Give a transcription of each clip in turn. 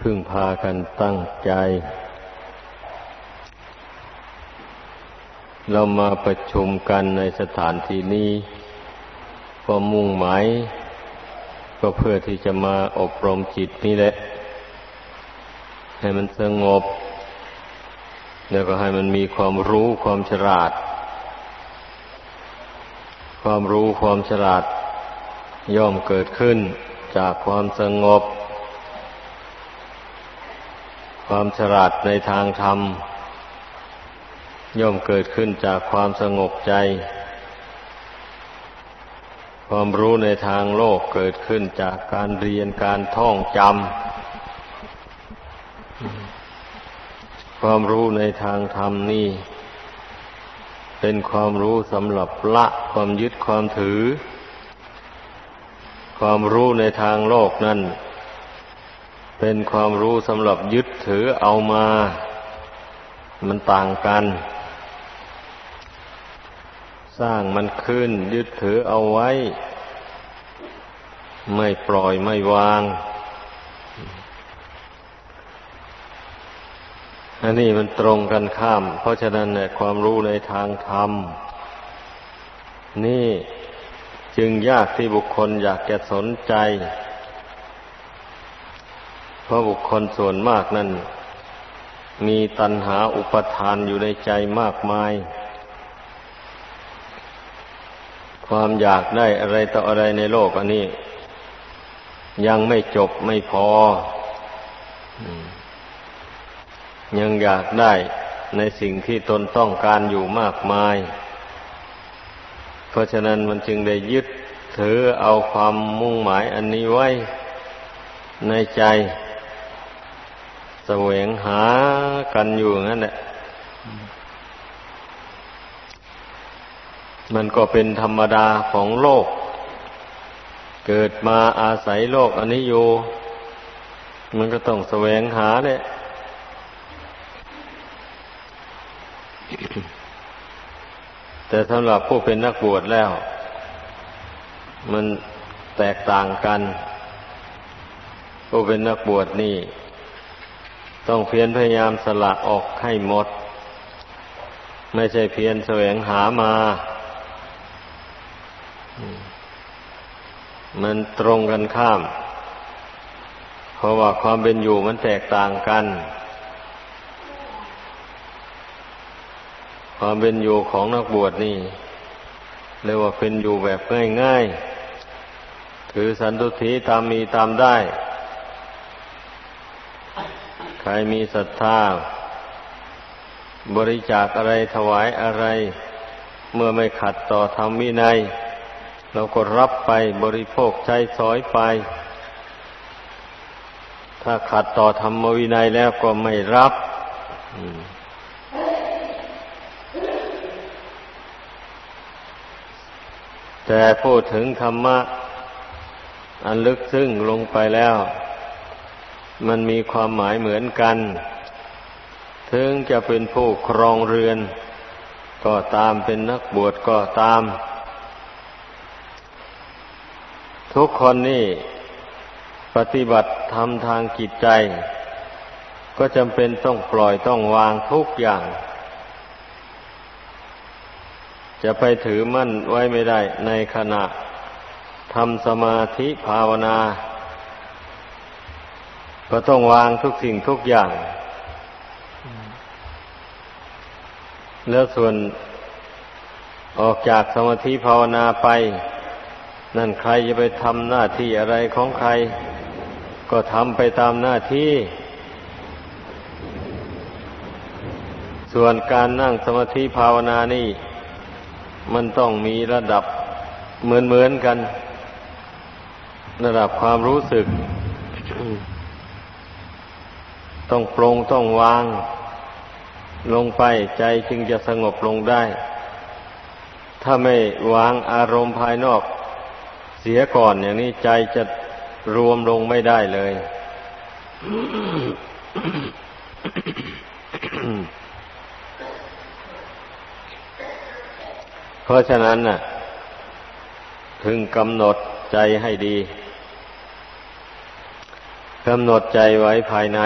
พึ่งพากันตั้งใจ เรามาประชุมกันในสถานที่นี้ก็มุ่งหมายก็เพื่อที่จะมาอบรมจิตนี่แหละ ให้มันสงบ แล้วก็ให้มันมีความรู้ความฉลาด ความรู้ความฉลาด ย่อมเกิดขึ้นจากความสงบ ความฉลาดในทางธรรม ย่อมเกิดขึ้นจากความสงบใจ ความรู้ในทางโลกเกิดขึ้นจากการเรียนการท่องจำความรู้ในทางธรรมนี่ เป็นความรู้สำหรับละความยึดความถือ ความรู้ในทางโลกนั่น เป็นความรู้สำหรับยึดถือเอามา มันต่างกัน สร้างมันขึ้น ยึดถือเอาไว้ ไม่ปล่อยไม่วาง อันนี้มันตรงกันข้าม เพราะฉะนั้นเนี่ยความรู้ในทางธรรม นี่จึงยากที่บุคคลอยากจะสนใจ เพราะบุคคลส่วนมากนั้นมีตัณหาอุปทานอยู่ในใจมากมาย ความอยากได้อะไรต่ออะไรในโลกอันนี้ ยังไม่จบไม่พอ ยังอยากได้ในสิ่งที่ตนต้องการอยู่มากมาย เพราะฉะนั้นมันจึงได้ยึดถือเอาความมุ่งหมายอันนี้ไว้ในใจ สวงหากันอยู่งั้นแหละ มันก็เป็นธรรมดาของโลก เกิดมาอาศัยโลกอันนี้อยู่ มันก็ต้องแสวงหาเนี่ยแต่สำหรับผู้เป็นนักบวชแล้ว มันแตกต่างกัน ผู้เป็นนักบวชนี่ ต้องเพียรพยายามสละออกให้หมด ไม่ใช่เพียรแสวงหามา มันตรงกันข้าม เพราะว่าความเป็นอยู่มันแตกต่างกัน ความเป็นอยู่ของนักบวชนี่เรียกว่าเป็นอยู่แบบง่ายๆ ถือสันตุถีตามมีตามได้ รมีศรัทธา บริจาคอะไรถวายอะไร เมื่อไม่ขัดต่อธรรมวินัย เราก็รับไปบริโภคใช้สอยไป ถ้าขัดต่อธรรมวินัยแล้วก็ไม่รับแต่พูดถึงธรรมะ อันลึกซึ้งลงไปแล้ว มันมีความหมายเหมือนกัน ถึงจะเป็นผู้ครองเรือน ก็ตามเป็นนักบวชก็ตาม ทุกคนนี่ปฏิบัติทำทางจิตใจ ก็จำเป็นต้องปล่อยต้องวางทุกอย่าง จะไปถือมั่นไว้ไม่ได้ในขณะทำสมาธิภาวนา ก็ต้องวางทุกสิ่งทุกอย่าง แล้วส่วนออกจากสมาธิภาวนาไป นั่นใครจะไปทำหน้าที่อะไรของใคร ก็ทำไปตามหน้าที่ ส่วนการนั่งสมาธิภาวนานี่ มันต้องมีระดับเหมือนเหมือนกัน ระดับความรู้สึก ต้องปรงต้องวาง ลงไปใจจึงจะสงบลงได้ ถ้าไม่วางอารมณ์ภายนอกเสียก่อนอย่างนี้ใจจะรวมลงไม่ได้เลย เพราะฉะนั้นน่ะพึงกำหนดใจให้ดีกำหนดใจไว้ภายใน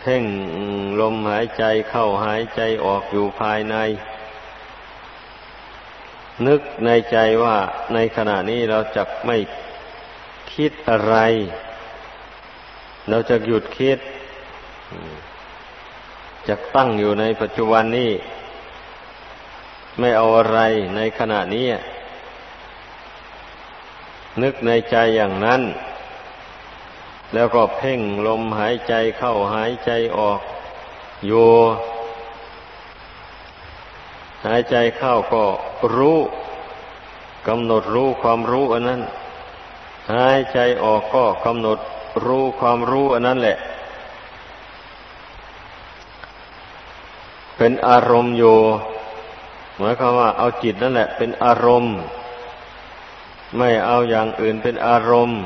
เพ่งลมหายใจเข้าหายใจออกอยู่ภายใน นึกในใจว่าในขณะนี้เราจะไม่คิดอะไร เราจะหยุดคิดจะตั้งอยู่ในปัจจุบันนี้ไม่เอาอะไรในขณะนี้ นึกในใจอย่างนั้น แล้วก็เพ่งลมหายใจเข้าหายใจออกอยู่หายใจเข้าก็รู้กำหนดรู้ความรู้อันนั้น หายใจออกก็กำหนดรู้ความรู้อันนั้นแหละ เป็นอารมณ์อยู่หมายความว่าเอาจิตนั่นแหละ เป็นอารมณ์ ไม่เอาอย่างอื่นเป็นอารมณ์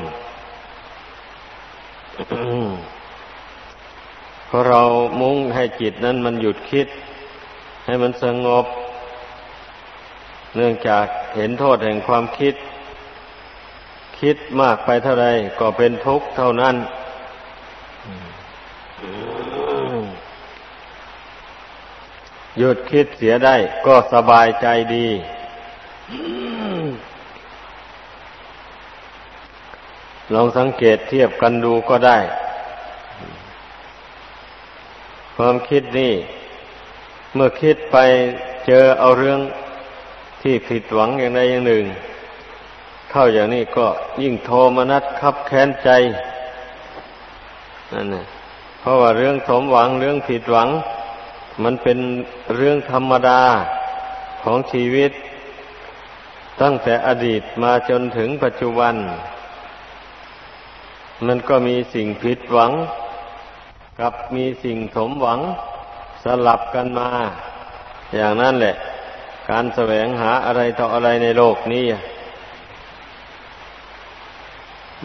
เพราะเรามุ่งให้จิตนั้นมันหยุดคิด ให้มันสงบ เนื่องจากเห็นโทษแห่งความคิด คิดมากไปเท่าไรก็เป็นทุกข์เท่านั้นหยุดคิดเสียได้ก็สบายใจดี ลองสังเกตเทียบกันดูก็ได้ ความคิดนี่ เมื่อคิดไปเจอเอาเรื่องที่ผิดหวังอย่างใดอย่างหนึ่ง เข้าอย่างนี้ก็ยิ่งโทมนัสคับแค้นใจนั่นนะเพราะว่าเรื่องสมหวังเรื่องผิดหวัง มันเป็นเรื่องธรรมดาของชีวิต ตั้งแต่อดีตมาจนถึงปัจจุบัน มันก็มีสิ่งผิดหวัง กับมีสิ่งสมหวังสลับกันมา อย่างนั้นแหละ การแสวงหาอะไรต่ออะไรในโลกนี้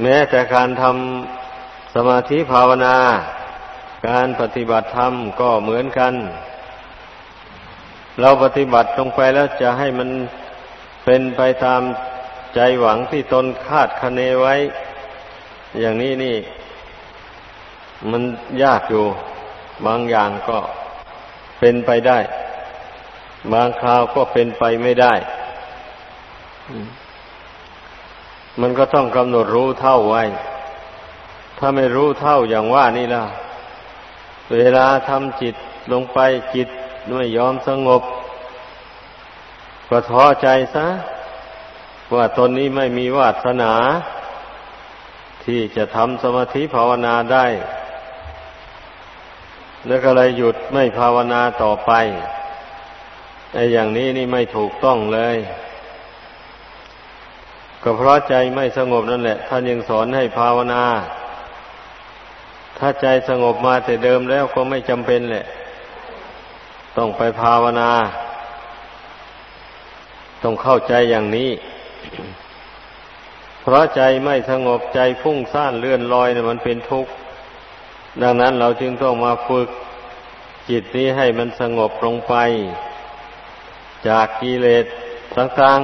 แม้แต่การทำสมาธิภาวนา การปฏิบัติธรรมก็เหมือนกัน เราปฏิบัติลงไปแล้วจะให้มันเป็นไปตามใจหวังที่ตนคาดคะเนไว้ อย่างนี้นี่ มันยากอยู่ บางอย่างก็เป็นไปได้ บางคราวก็เป็นไปไม่ได้ มันก็ต้องกำหนดรู้เท่าไว้ ถ้าไม่รู้เท่าอย่างว่านี่ล่ะ เวลาทำจิตลงไปจิตไม่ยอมสงบก็ท้อใจซะว่าตนนี้ไม่มีวาสนา ที่จะทำสมาธิภาวนาได้ แล้วก็เลยหยุดไม่ภาวนาต่อไปไอ้อย่างนี้นี่ไม่ถูกต้องเลย ก็เพราะใจไม่สงบนั่นแหละ ท่านยังสอนให้ภาวนา ถ้าใจสงบมาแต่เดิมแล้วก็ไม่จำเป็นแหละ ต้องไปภาวนา ต้องเข้าใจอย่างนี้ เพราะใจไม่สงบใจฟุ้งซ่านเลื่อนลอยเนี่ยมันเป็นทุกข์ดังนั้นเราจึงต้องมาฝึกจิตนี้ให้มันสงบลงไป จากกิเลสต่าง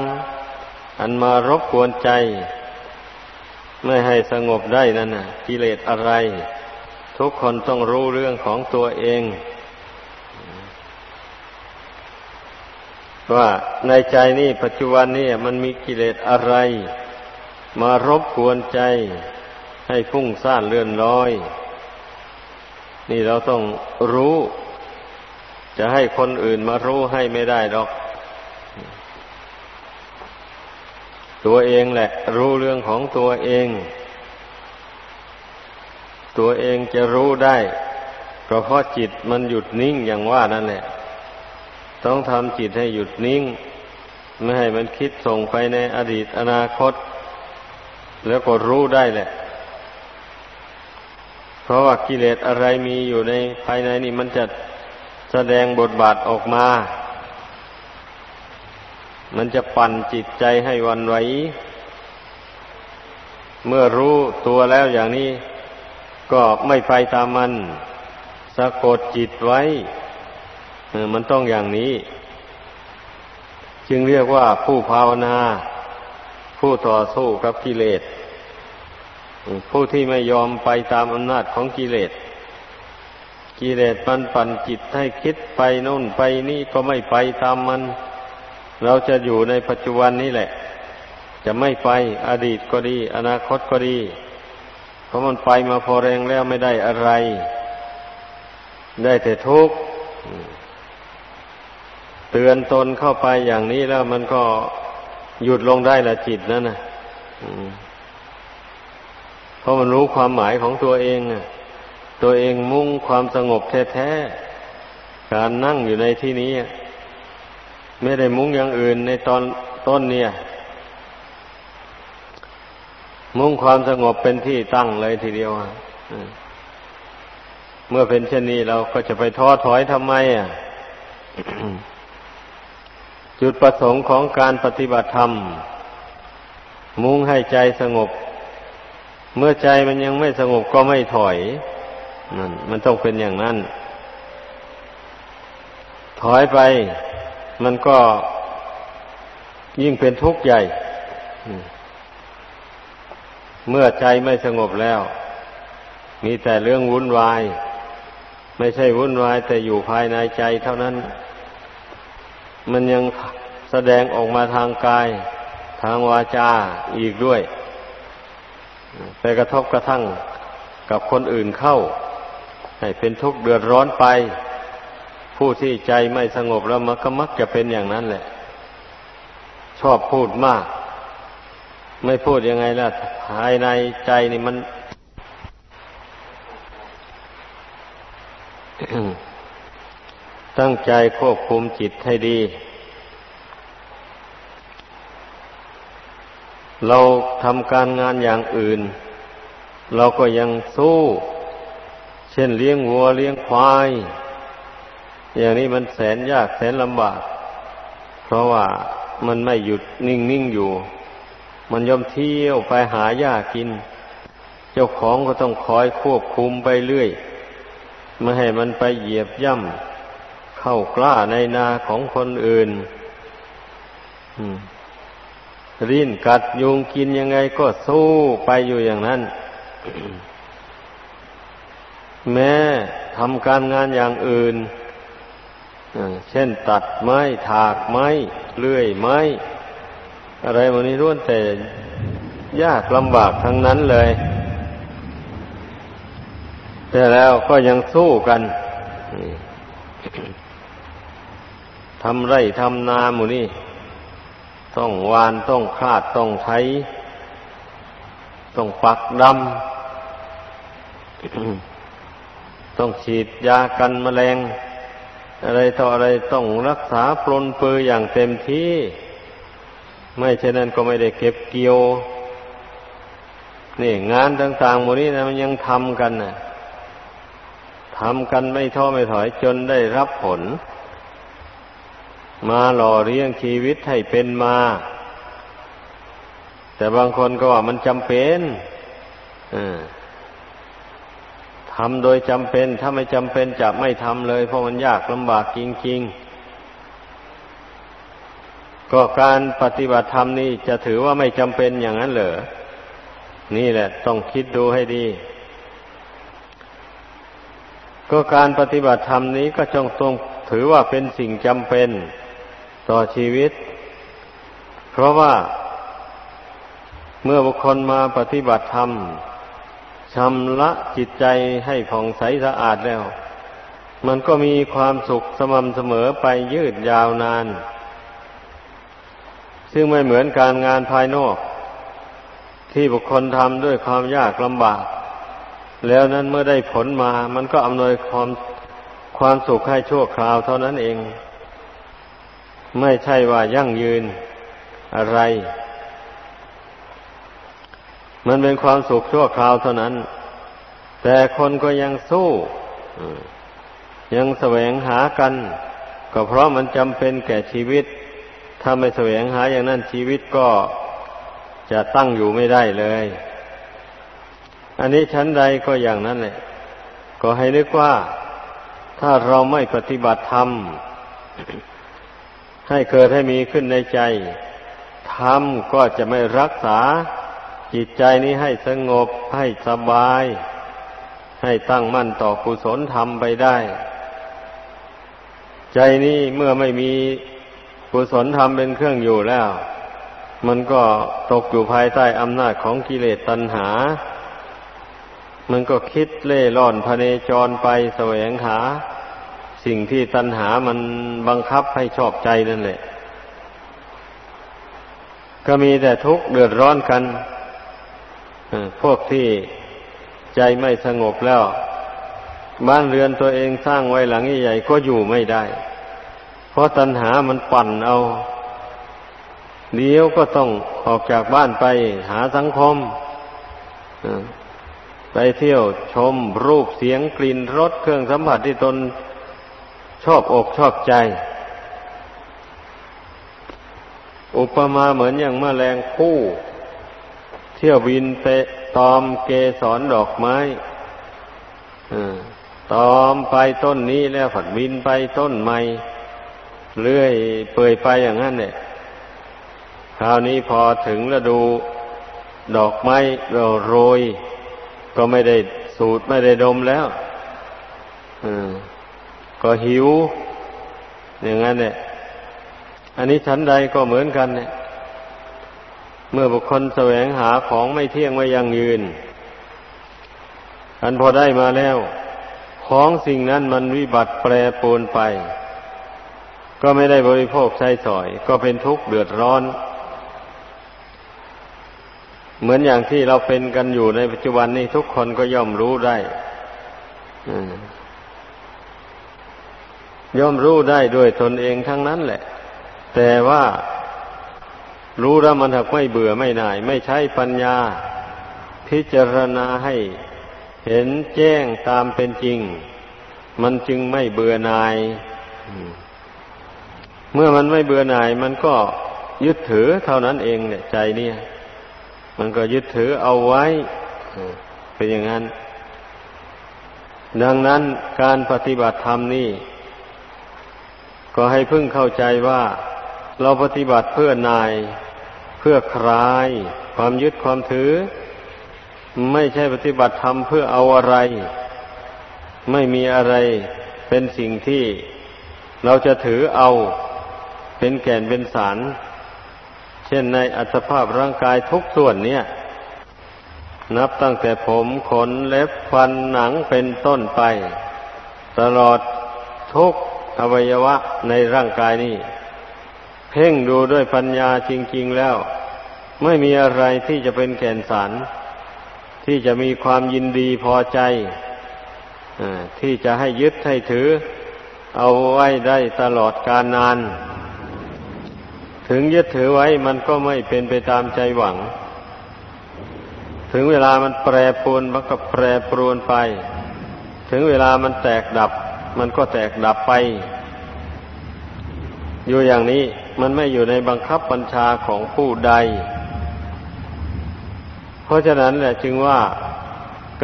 ๆอันมารบกวนใจ ไม่ให้สงบได้นั่นน่ะ กิเลสอะไร ทุกคนต้องรู้เรื่องของตัวเองว่าในใจนี่ปัจจุบันนี่มันมีกิเลสอะไร มารบกวนใจให้ฟุ้งซ่านเลื่อนลอย นี่เราต้องรู้ จะให้คนอื่นมารู้ให้ไม่ได้หรอก ตัวเองแหละ รู้เรื่องของตัวเอง ตัวเองจะรู้ได้ก็เพราะจิตมันหยุดนิ่งอย่างว่านั่นแหละ ต้องทำจิตให้หยุดนิ่ง ไม่ให้มันคิดส่งไปในอดีตอนาคต แล้วก็รู้ได้แหละ เพราะว่ากิเลสอะไรมีอยู่ในภายในนี่มันจะแสดงบทบาทออกมา มันจะปั่นจิตใจให้วันไหว เมื่อรู้ตัวแล้วอย่างนี้ ก็ไม่ไปตามมัน สะกดจิตไว้ มันต้องอย่างนี้ จึงเรียกว่าผู้ภาวนา ผู้ต่อสู้กับกิเลส ผู้ที่ไม่ยอมไปตามอำนาจของกิเลส กิเลสมันปั่นจิตให้คิดไปโน่นไปนี่ก็ไม่ไปตามมัน เราจะอยู่ในปัจจุบันนี้แหละ จะไม่ไปอดีตก็ดี อนาคตก็ดี เพราะมันไปมาพอแรงแล้วไม่ได้อะไร ได้แต่ทุกข์เตือนตนเข้าไปอย่างนี้แล้วมันก็ หยุดลงได้ละจิตนั่นนะเพราะมันรู้ความหมายของตัวเองตัวเองมุ่งความสงบแท้ๆ การนั่งอยู่ในที่นี้ ไม่ได้มุ่งอย่างอื่นในตอนต้นเนี่ย มุ่งความสงบเป็นที่ตั้งเลยทีเดียวเมื่อเป็นเช่นนี้เราก็จะไปท้อถอยทำไมอะ จุดประสงค์ของการปฏิบัติธรรม มุ่งให้ใจสงบ เมื่อใจมันยังไม่สงบก็ไม่ถอยนั่นมันต้องเป็นอย่างนั้น ถอยไป มันก็ยิ่งเป็นทุกข์ใหญ่ เมื่อใจไม่สงบแล้ว มีแต่เรื่องวุ่นวาย ไม่ใช่วุ่นวายแต่อยู่ภายในใจเท่านั้น มันยังแสดงออกมาทางกาย ทางวาจาอีกด้วย ไปกระทบกระทั่งกับคนอื่นเข้า ให้เป็นทุกข์เดือดร้อนไป ผู้ที่ใจไม่สงบแล้วมันก็มักจะเป็นอย่างนั้นแหละ ชอบพูดมาก ไม่พูดยังไงล่ะภายในใจนี่มัน ตั้งใจควบคุมจิตให้ดี เราทำการงานอย่างอื่น เราก็ยังสู้ เช่นเลี้ยงวัวเลี้ยงควาย อย่างนี้มันแสนยากแสนลำบาก เพราะว่ามันไม่หยุดนิ่งๆอยู่ มันย่อมเที่ยวไปหาหญ้ากิน เจ้าของก็ต้องคอยควบคุมไปเรื่อย ไม่ให้มันไปเหยียบย่ำ เข้ากล้าในนาของคนอื่นริ้นกัดยุงกินยังไงก็สู้ไปอยู่อย่างนั้น แม้ทำการงานอย่างอื่น เช่นตัดไม้ถากไม้เลื่อยไม้ อะไรวันนี้ล้วนแต่ยากลำบากทั้งนั้นเลย แต่แล้วก็ยังสู้กัน ทำไร่ทำนาหมูนี่ ต้องวานต้องคาดต้องไถต้องปักดำ ต้องฉีดยากันแมลง อะไรต่ออะไรต้องรักษาปลนเปืออย่างเต็มที่ ไม่เช่นนั้นก็ไม่ได้เก็บเกี่ยวนี่งานต่างๆหมดนี้นะมันยังทำกันนะทำกันไม่ท้อไม่ถอยจนได้รับผล มาหล่อเลี้ยงชีวิตให้เป็นมา แต่บางคนก็ว่ามันจำเป็นทำโดยจำเป็น ถ้าไม่จำเป็นจะไม่ทำเลย เพราะมันยากลำบากจริง ๆ ก็การปฏิบัติธรรมนี่จะถือว่าไม่จำเป็นอย่างนั้นเหรอ นี่แหละ ต้องคิดดูให้ดี ก็การปฏิบัติธรรมนี้ก็จงต้องถือว่าเป็นสิ่งจำเป็น ต่อชีวิต เพราะว่าเมื่อบุคคลมาปฏิบัติธรรมชำระจิตใจให้ผ่องใสสะอาดแล้ว มันก็มีความสุขสม่ำเสมอไปยืดยาวนาน ซึ่งไม่เหมือนการงานภายนอก ที่บุคคลทำด้วยความยากลำบาก แล้วนั้นเมื่อได้ผลมา มันก็อำนวยความความสุขให้ชั่วคราวเท่านั้นเอง ไม่ใช่ว่ายั่งยืนอะไร มันเป็นความสุขชั่วคราวเท่านั้น แต่คนก็ยังสู้ยังแสวงหากัน ก็เพราะมันจำเป็นแก่ชีวิต ถ้าไม่แสวงหาอย่างนั้นชีวิตก็จะตั้งอยู่ไม่ได้เลย อันนี้ชั้นใดก็อย่างนั้นแหละ ก็ให้นึกว่าถ้าเราไม่ปฏิบัติธรรม ให้เกิดให้มีขึ้นในใจธรรมก็จะไม่รักษาจิตใจนี้ให้สงบให้สบาย ให้ตั้งมั่นต่อกุศลธรรมไปได้ ใจนี้เมื่อไม่มีกุศลธรรมเป็นเครื่องอยู่แล้ว มันก็ตกอยู่ภายใต้อำนาจของกิเลสตัณหา มันก็คิดเล่ร่อนพเนจรไปแสวงหา สิ่งที่ตัณหามันบังคับให้ชอบใจนั่นแหละ ก็มีแต่ทุกข์เดือดร้อนกันพวกที่ใจไม่สงบแล้ว บ้านเรือนตัวเองสร้างไว้หลังใหญ่ก็อยู่ไม่ได้ เพราะตัณหามันปั่นเอาเดี๋ยวก็ต้องออกจากบ้านไปหาสังคมไปเที่ยวชมรูปเสียงกลิ่นรสเครื่องสัมผัสที่ตน ชอบอกชอบใจ อุปมาเหมือนอย่างแมลงผู้เที่ยวบินไปตอมเกสรดอกไม้ตอมไปต้นนี้แล้วผัดบินไปต้นใหม่เลื่อยเปื่อยไปอย่างนั้นเนี่ยคราวนี้พอถึงฤดูดอกไม้เราโรย ก็ไม่ได้สูดไม่ได้ดมแล้ว ก็หิว อย่างนั้นเนี่ยอันนี้ชั้นใดก็เหมือนกันเนี่ย เมื่อบุคคลแสวงหาของไม่เที่ยงไม่ยั่งยืน อันพอได้มาแล้ว ของสิ่งนั้นมันวิบัติแปรปรวนไป ก็ไม่ได้บริโภคใช้สอย ก็เป็นทุกข์เดือดร้อน เหมือนอย่างที่เราเป็นกันอยู่ในปัจจุบันนี้ทุกคนก็ย่อมรู้ได้ ย่อมรู้ได้ด้วยตนเองทั้งนั้นแหละ แต่ว่ารู้แล้วมันถักไม่เบื่อไม่หน่าย ไม่ใช้ปัญญา พิจารณาให้เห็นแจ้งตามเป็นจริง มันจึงไม่เบื่อหน่าย เมื่อมันไม่เบื่อหน่าย มันก็ยึดถือเท่านั้นเองเนี่ยใจเนี่ย มันก็ยึดถือเอาไว้เป็นอย่างนั้น ดังนั้นการปฏิบัติธรรมนี่ ก็ให้พึ่งเข้าใจว่าเราปฏิบัติเพื่อนาย เพื่อคลาย ความยึดความถือ ไม่ใช่ปฏิบัติธรรมเพื่อเอาอะไร ไม่มีอะไรเป็นสิ่งที่เราจะถือเอาเป็นแก่นเป็นสาร เช่นในอัตภาพร่างกายทุกส่วนเนี่ย นับตั้งแต่ผมขนเล็บฟันหนังเป็นต้นไป ตลอดทุก อวัยวะในร่างกายนี้เพ่งดูด้วยปัญญาจริง ๆแล้ว ไม่มีอะไรที่จะเป็นแก่นสาร ที่จะมีความยินดีพอใจที่จะให้ยึดให้ถือ เอาไว้ได้ตลอดกาลนาน ถึงยึดถือไว้มันก็ไม่เป็นไปตามใจหวัง ถึงเวลามันแปรปรวนมันก็แปรปรวนไป ถึงเวลามันแตกดับ มันก็แตกดับไป อยู่อย่างนี้มันไม่อยู่ในบังคับบัญชาของผู้ใด เพราะฉะนั้นแหละจึงว่า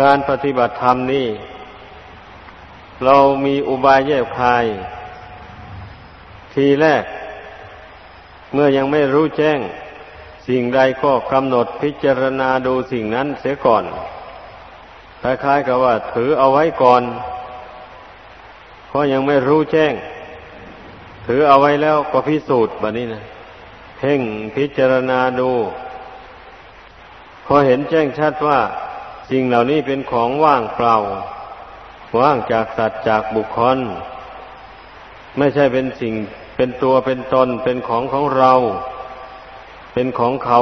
การปฏิบัติธรรมนี่ เรามีอุบายแยบคาย ทีแรก เมื่อยังไม่รู้แจ้ง สิ่งใดก็กำหนดพิจารณาดูสิ่งนั้นเสียก่อนคล้ายๆกับว่าถือเอาไว้ก่อน เพราะยังไม่รู้แจ้ง ถือเอาไว้แล้วก็พิสูจน์แบบนี้นะเพ่งพิจารณาดู พอเห็นแจ้งชัดว่า สิ่งเหล่านี้เป็นของว่างเปล่า ว่างจากสัตว์จากบุคคล ไม่ใช่เป็นสิ่งเป็นตัวเป็นตนเป็นของของเรา เป็นของเขา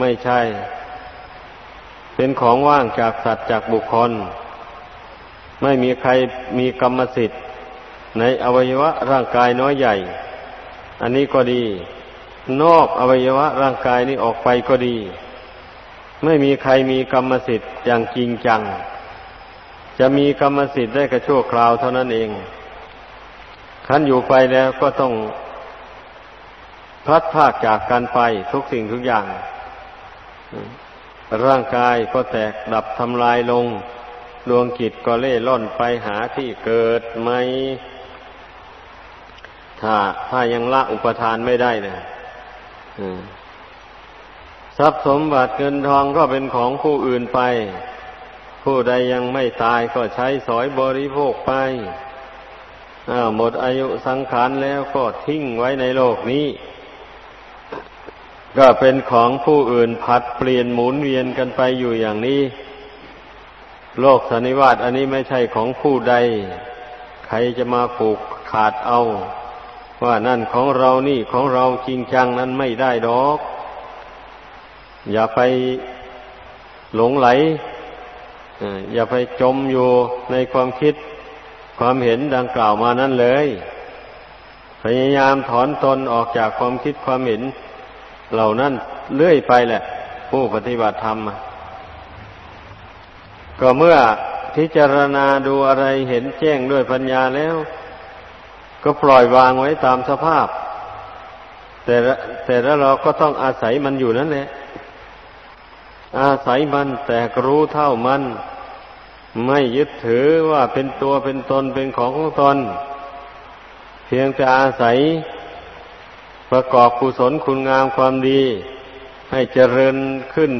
ไม่ใช่ เป็นของว่างจากสัตว์จากบุคคล ไม่มีใครมีกรรมสิทธิ์ ในอวัยวะร่างกายน้อยใหญ่ อันนี้ก็ดี นอกอวัยวะร่างกายนี้ออกไปก็ดี ไม่มีใครมีกรรมสิทธิ์อย่างจริงจัง จะมีกรรมสิทธิ์ได้กระชั่วคราวเท่านั้นเองขันอยู่ไปแล้วก็ต้องพัดภาคจากกันไปทุกสิ่งทุกอย่าง ร่างกายก็แตกดับทำลายลง ดวงจิตก็เล่ล่อนไปหาที่เกิดไหม ถ้าถ้ายังละอุปทานไม่ได้เนะทรัพย์สมบัติเงินทองก็เป็นของผู้อื่นไป ผู้ใดยังไม่ตายก็ใช้สอยบริโภคไปหมดอายุสังขารแล้วก็ทิ้งไว้ในโลกนี้ ก็เป็นของผู้อื่นผัดเปลี่ยนหมุนเวียนกันไปอยู่อย่างนี้ โลกสันนิวาตอันนี้ไม่ใช่ของผู้ใด ใครจะมาผูกขาดเอา ว่านั่นของเรานี่ของเราจริงจังนั้นไม่ได้ดอก อย่าไปหลงไหลอย่าไปจมอยู่ในความคิดความเห็นดังกล่าวมานั้นเลย พยายามถอนตนออกจากความคิดความเห็น เหล่านั้นเลื่อยไปแหละ ผู้ปฏิบัติธรรม ก็เมื่อพิจารณาดูอะไรเห็นแจ้งด้วยปัญญาแล้ว ก็ปล่อยวางไว้ตามสภาพ แต่แต่แล้วเราก็ต้องอาศัยมันอยู่นั่นแหละ อาศัยมันแต่รู้เท่ามัน ไม่ยึดถือว่าเป็นตัวเป็นตนเป็นของของตน เพียงแต่อาศัยประกอบกุศลคุณงามความดี ให้เจริญขึ้น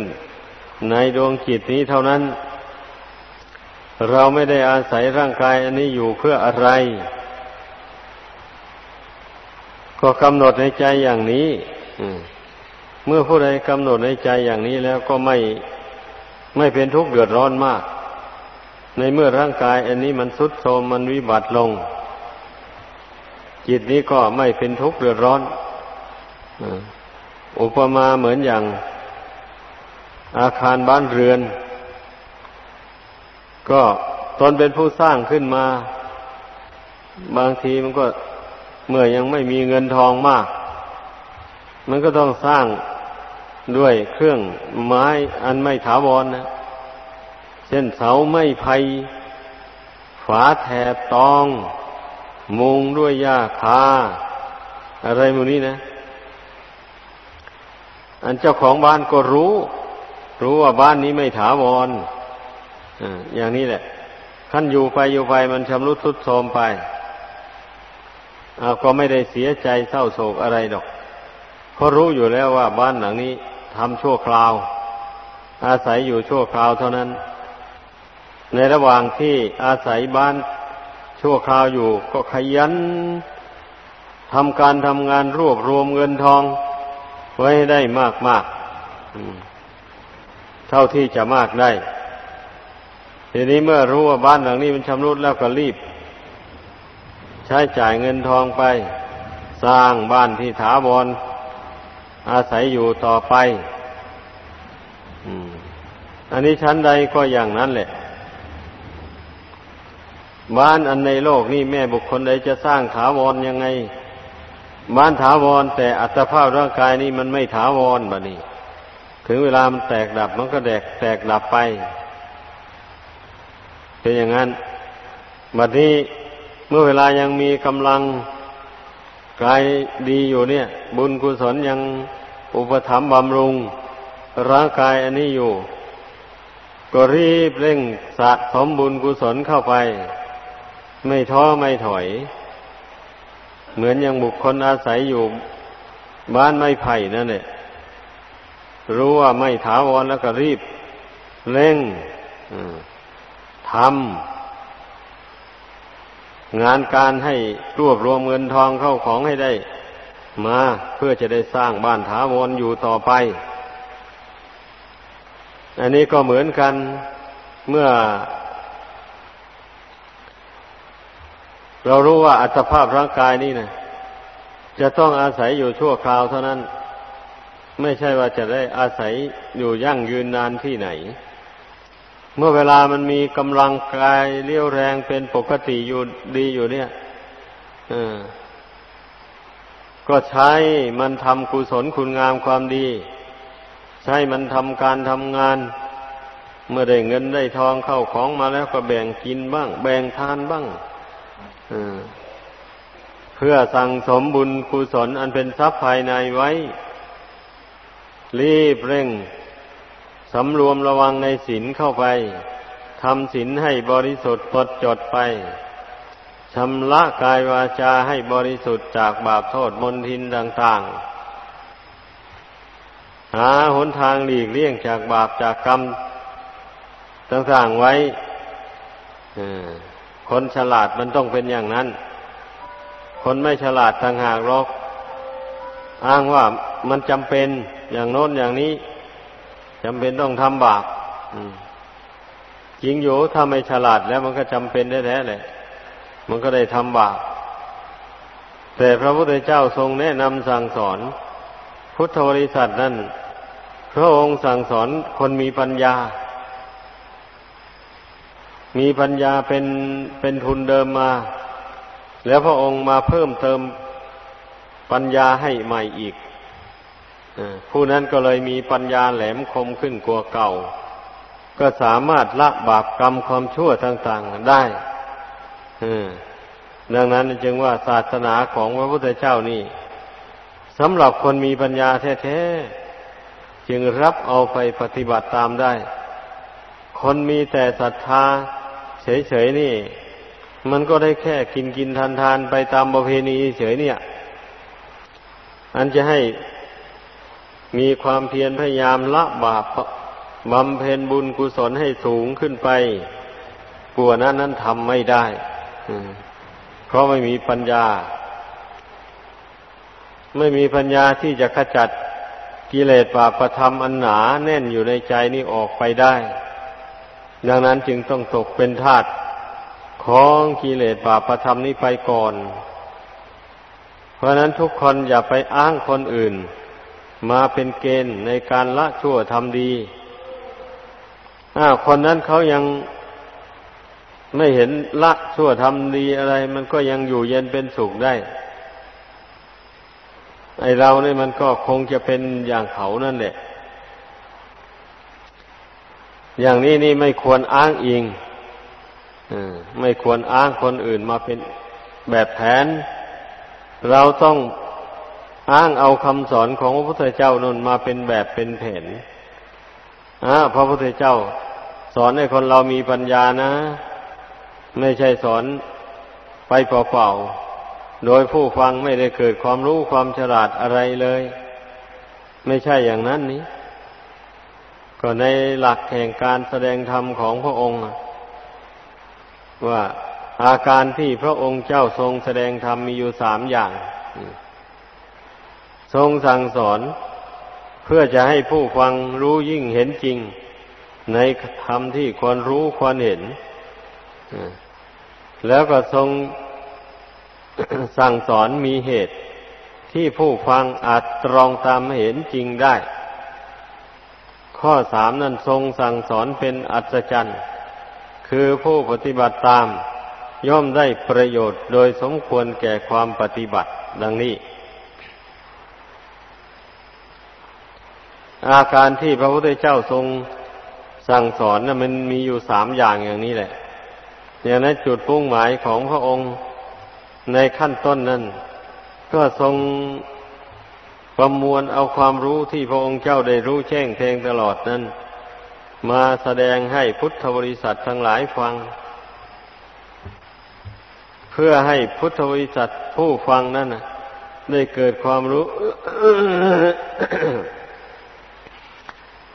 ในดวงจิตนี้เท่านั้น เราไม่ได้อาศัยร่างกายอันนี้อยู่เพื่ออะไร ก็กำหนดในใจอย่างนี้เมื่อผู้ใดกำหนดในใจอย่างนี้แล้วก็ไม่ไม่เป็นทุกข์เดือดร้อนมาก ในเมื่อร่างกาย อันนี้มันสุดโทมมันวิบัติลง จิตนี้ก็ไม่เป็นทุกข์เดือดร้อนอุปมาเหมือนอย่าง อาคารบ้านเรือน ก็ตนเป็นผู้สร้างขึ้นมา บางทีมันก็ เมื่อยังไม่มีเงินทองมาก มันก็ต้องสร้างด้วยเครื่องไม้อันไม่ถาวรนนะเช่นเสาไม้ไผ่ฝาแถบตอง มุงด้วยหญ้าคา อะไรมูนี้นะ อันเจ้าของบ้านก็รู้ รู้ว่าบ้านนี้ไม่ถาวรอย่างนี้แหละขั้นอยู่ไปอยู่ไปมันชำรุดทุดโทรมไป อาก็ไม่ได้เสียใจเศร้าโศกอะไรดอก เพราะรู้อยู่แล้วว่าบ้านหลังนี้ทำชั่วคราว อาศัยอยู่ชั่วคราวเท่านั้น ในระหว่างที่อาศัยบ้านชั่วคราวอยู่ก็ขยันทำการทำงานรวบรวมเงินทอง ไว้ได้มากมากเท่าที่จะมากได้ ทีนี้เมื่อรู้ว่าบ้านหลังนี้มันชำรุดแล้วก็รีบ ใช้จ่ายเงินทองไป สร้างบ้านที่ถาวรอาศัยอยู่ต่อไปอันนี้ชั้นใดก็อย่างนั้นแหละ บ้านอันในโลกนี่แม่บุคคลใดจะสร้างถาวรยังไง บ้านถาวรแต่อัตภาพร่างกายนี่มันไม่ถาวรบะนี่ถึงเวลามันแตกดับมันก็แตกแตกดับไป เป็นอย่างนั้นบัดนี้ เมื่อเวลายังมีกำลังกายดีอยู่เนี่ย บุญกุศลยังอุปถัมภ์บำรุง ร่างกายอันนี้อยู่ ก็รีบเร่งสะสมบุญกุศลเข้าไป ไม่ท้อไม่ถอย เหมือนอย่างบุคคลอาศัยอยู่ บ้านไม้ไผ่นั่นแหละรู้ว่าไม่ถาวรแล้วก็รีบ เร่งทำ งานการให้รวบรวมเงินทองเข้าของให้ได้ มาเพื่อจะได้สร้างบ้านถาวรอยู่ต่อไป อันนี้ก็เหมือนกันเมื่อ เรารู้ว่าอัตภาพร่างกายนี่นะจะต้องอาศัยอยู่ชั่วคราวเท่านั้น ไม่ใช่ว่าจะได้อาศัยอยู่ยั่งยืนนานที่ไหน เมื่อเวลามันมีกำลังกายเลี้ยวแรงเป็นปกติอยู่ดีอยู่เนี่ยก็ใช้มันทำกุศลคุณงามความดี ใช้มันทำการทำงาน เมื่อได้เงินได้ทองเข้าของมาแล้วก็แบ่งกินบ้าง แบ่งทานบ้างเพื่อสั่งสมบุญกุศลอันเป็นทรัพย์ภายในไว้ รีบเร่ง สำรวมระวังในศีลเข้าไปทำศีลให้บริสุทธิ์ปดจดไปชำระกายวาจาให้บริสุทธิ์จากบาปโทษมนทินต่างๆ หาหนทางหลีกเลี่ยงจากบาปจากกรรมต่างๆไว้คนฉลาดมันต้องเป็นอย่างนั้น คนไม่ฉลาดทางหากรอก อ้างว่ามันจำเป็นอย่างโน้นอย่างนี้ำเป็นต้องทำบาปจริงอยู่ถ้าไม่ฉลาดแล้วมันก็จำเป็นแท้ๆเลยมันก็ได้ทำบาปแต่พระพุทธเจ้าทรงแนะนำสั่งสอน พุทธบริษัทนั้นพระองค์สั่งสอนคนมีปัญญา มีปัญญาเป็นเป็นทุนเดิมมา แล้วพระองค์มาเพิ่มเติมปัญญาให้ใหม่อีก ผู้นั้นก็เลยมีปัญญาแหลมคมขึ้นกว่าเก่า ก็สามารถละบาปกรรมความชั่วต่างๆได้ดังนั้นจึงว่าศาสนาของพระพุทธเจ้านี่สำหรับคนมีปัญญาแท้ๆจึงรับเอาไปปฏิบัติตามได้ คนมีแต่ศรัทธาเฉยๆนี่ มันก็ได้แค่กินกินทานทานไปตามประเพณีเฉยเนี่ย อันจะให้ มีความเพียรพยายามละบาปบำเพ็ญบุญกุศลให้สูงขึ้นไปกลัวนั้นนั้นทำไม่ได้เพราะไม่มีปัญญา ไม่มีปัญญาที่จะขจัดกิเลสบาปประธรรมอันหนาแน่นอยู่ในใจนี้ออกไปได้ ดังนั้นจึงต้องตกเป็นทาสของกิเลสบาปประธรรมนี้ไปก่อน เพราะนั้นทุกคนอย่าไปอ้างคนอื่น มาเป็นเกณฑ์ในการละชั่วทำดีอ้าคนนั้นเขายังไม่เห็นละชั่วทำดีอะไร มันก็ยังอยู่เย็นเป็นสุขได้ ไอเราเนี่ยมันก็คงจะเป็นอย่างเขานั่นแหละ อย่างนี้นี่ไม่ควรอ้างอิงไม่ควรอ้างคนอื่นมาเป็นแบบแผน เราต้อง อ้างเอาคำสอนของพระพุทธเจ้านนมาเป็นแบบเป็นแผนอ่าพระพุทธเจ้า สอนให้คนเรามีปัญญานะ ไม่ใช่สอนไปเปล่าๆ โดยผู้ฟังไม่ได้เกิดความรู้ความฉลาดอะไรเลย ไม่ใช่อย่างนั้นนี้ ก็ในหลักแห่งการแสดงธรรมของพระองค์ว่าอาการที่พระองค์เจ้าทรงแสดงธรรมมีอยู่สามอย่าง ทรงสั่งสอน เพื่อจะให้ผู้ฟังรู้ยิ่งเห็นจริง ในธรรมที่ควรรู้ควรเห็น แล้วก็ทรงสั่งสอนมีเหตุที่ผู้ฟังอาจตรองตามเห็นจริงได้ ข้อสามนั้นทรงสั่งสอนเป็นอัศจรรย์ คือผู้ปฏิบัติตาม ย่อมได้ประโยชน์โดยสมควรแก่ความปฏิบัติ ดังนี้ อาการที่พระพุทธเจ้าทรงสั่งสอนนะมันมีอยู่สามอย่างอย่างนี้แหละอย่างนั้นจุดปุ่งหมายของพระองค์ในขั้นต้นนั้น ก็ทรงประมวลเอาความรู้ที่พระองค์เจ้าได้รู้แจ้งแทงตลอดนั้น มาแสดงให้พุทธบริษัททั้งหลายฟัง เพื่อให้พุทธบริษัทผู้ฟังนั้นได้เกิดความรู้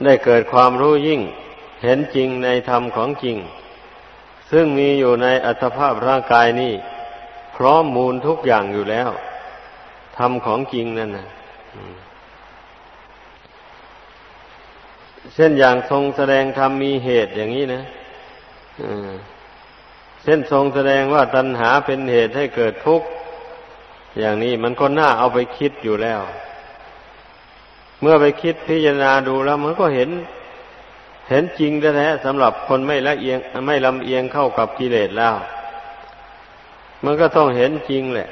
ได้เกิดความรู้ยิ่ง เห็นจริงในธรรมของจริง ซึ่งมีอยู่ในอัตภาพร่างกายนี้พร้อมมูลทุกอย่างอยู่แล้วทำของจริงนั่นนะเช่นอย่างทรงแสดงธรรมมีเหตุอย่างนี้นะเช่นทรงแสดงว่าตัณหาเป็นเหตุให้เกิดทุกข์อย่างนี้มันก็น่าเอาไปคิดอยู่แล้ว เมื่อไปคิดพิจารณาดูแล้วมันก็เห็น เห็นจริงแท้ๆสำหรับคนไม่ละเอียง ไม่ลำเอียงเข้ากับกิเลสแล้ว มันก็ต้องเห็นจริงแหละ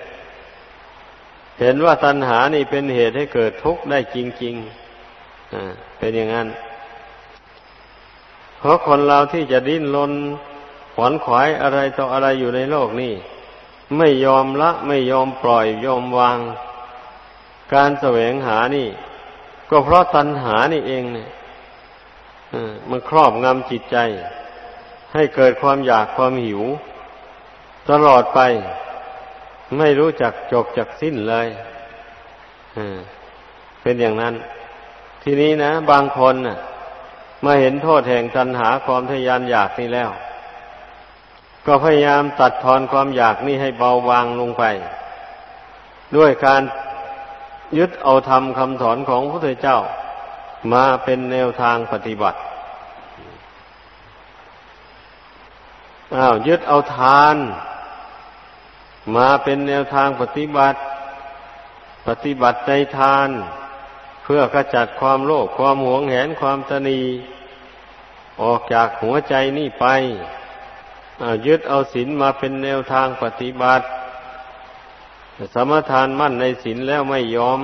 เห็นว่าตัณหานี่เป็นเหตุให้เกิดทุกข์ได้จริงๆอ่าเป็นอย่างนั้นเพราะคนเราที่จะดิ้นรนขวนขวายอะไรต่ออะไรอยู่ในโลกนี้ไม่ยอมละ ไม่ยอมปล่อยยอมวาง การแสวงหานี่ ก็เพราะตัณหานี่เองเนี่ยมันครอบงำจิตใจ ให้เกิดความอยากความหิว ตลอดไป ไม่รู้จักจบจักสิ้นเลยเป็นอย่างนั้น ทีนี้นะ บางคนนะ่ะมาเห็นโทษแห่งตัณหาความทยานอยากนี่แล้ว ก็พยายามตัดทอนความอยากนี่ให้เบาบางลงไป ด้วยการ ยึดเอาธรรมคำสอนของพระพุทธเจ้า มาเป็นแนวทางปฏิบัติอ้าวยึดเอาทาน มาเป็นแนวทางปฏิบัติ ปฏิบัติในทาน เพื่อกระจัดความโลภความหวงแหนความตนีออกจากหัวใจนี่ไปยึดเอาศีลมาเป็นแนวทางปฏิบัติ สมทานมั่นในศีลแล้วไม่ยอม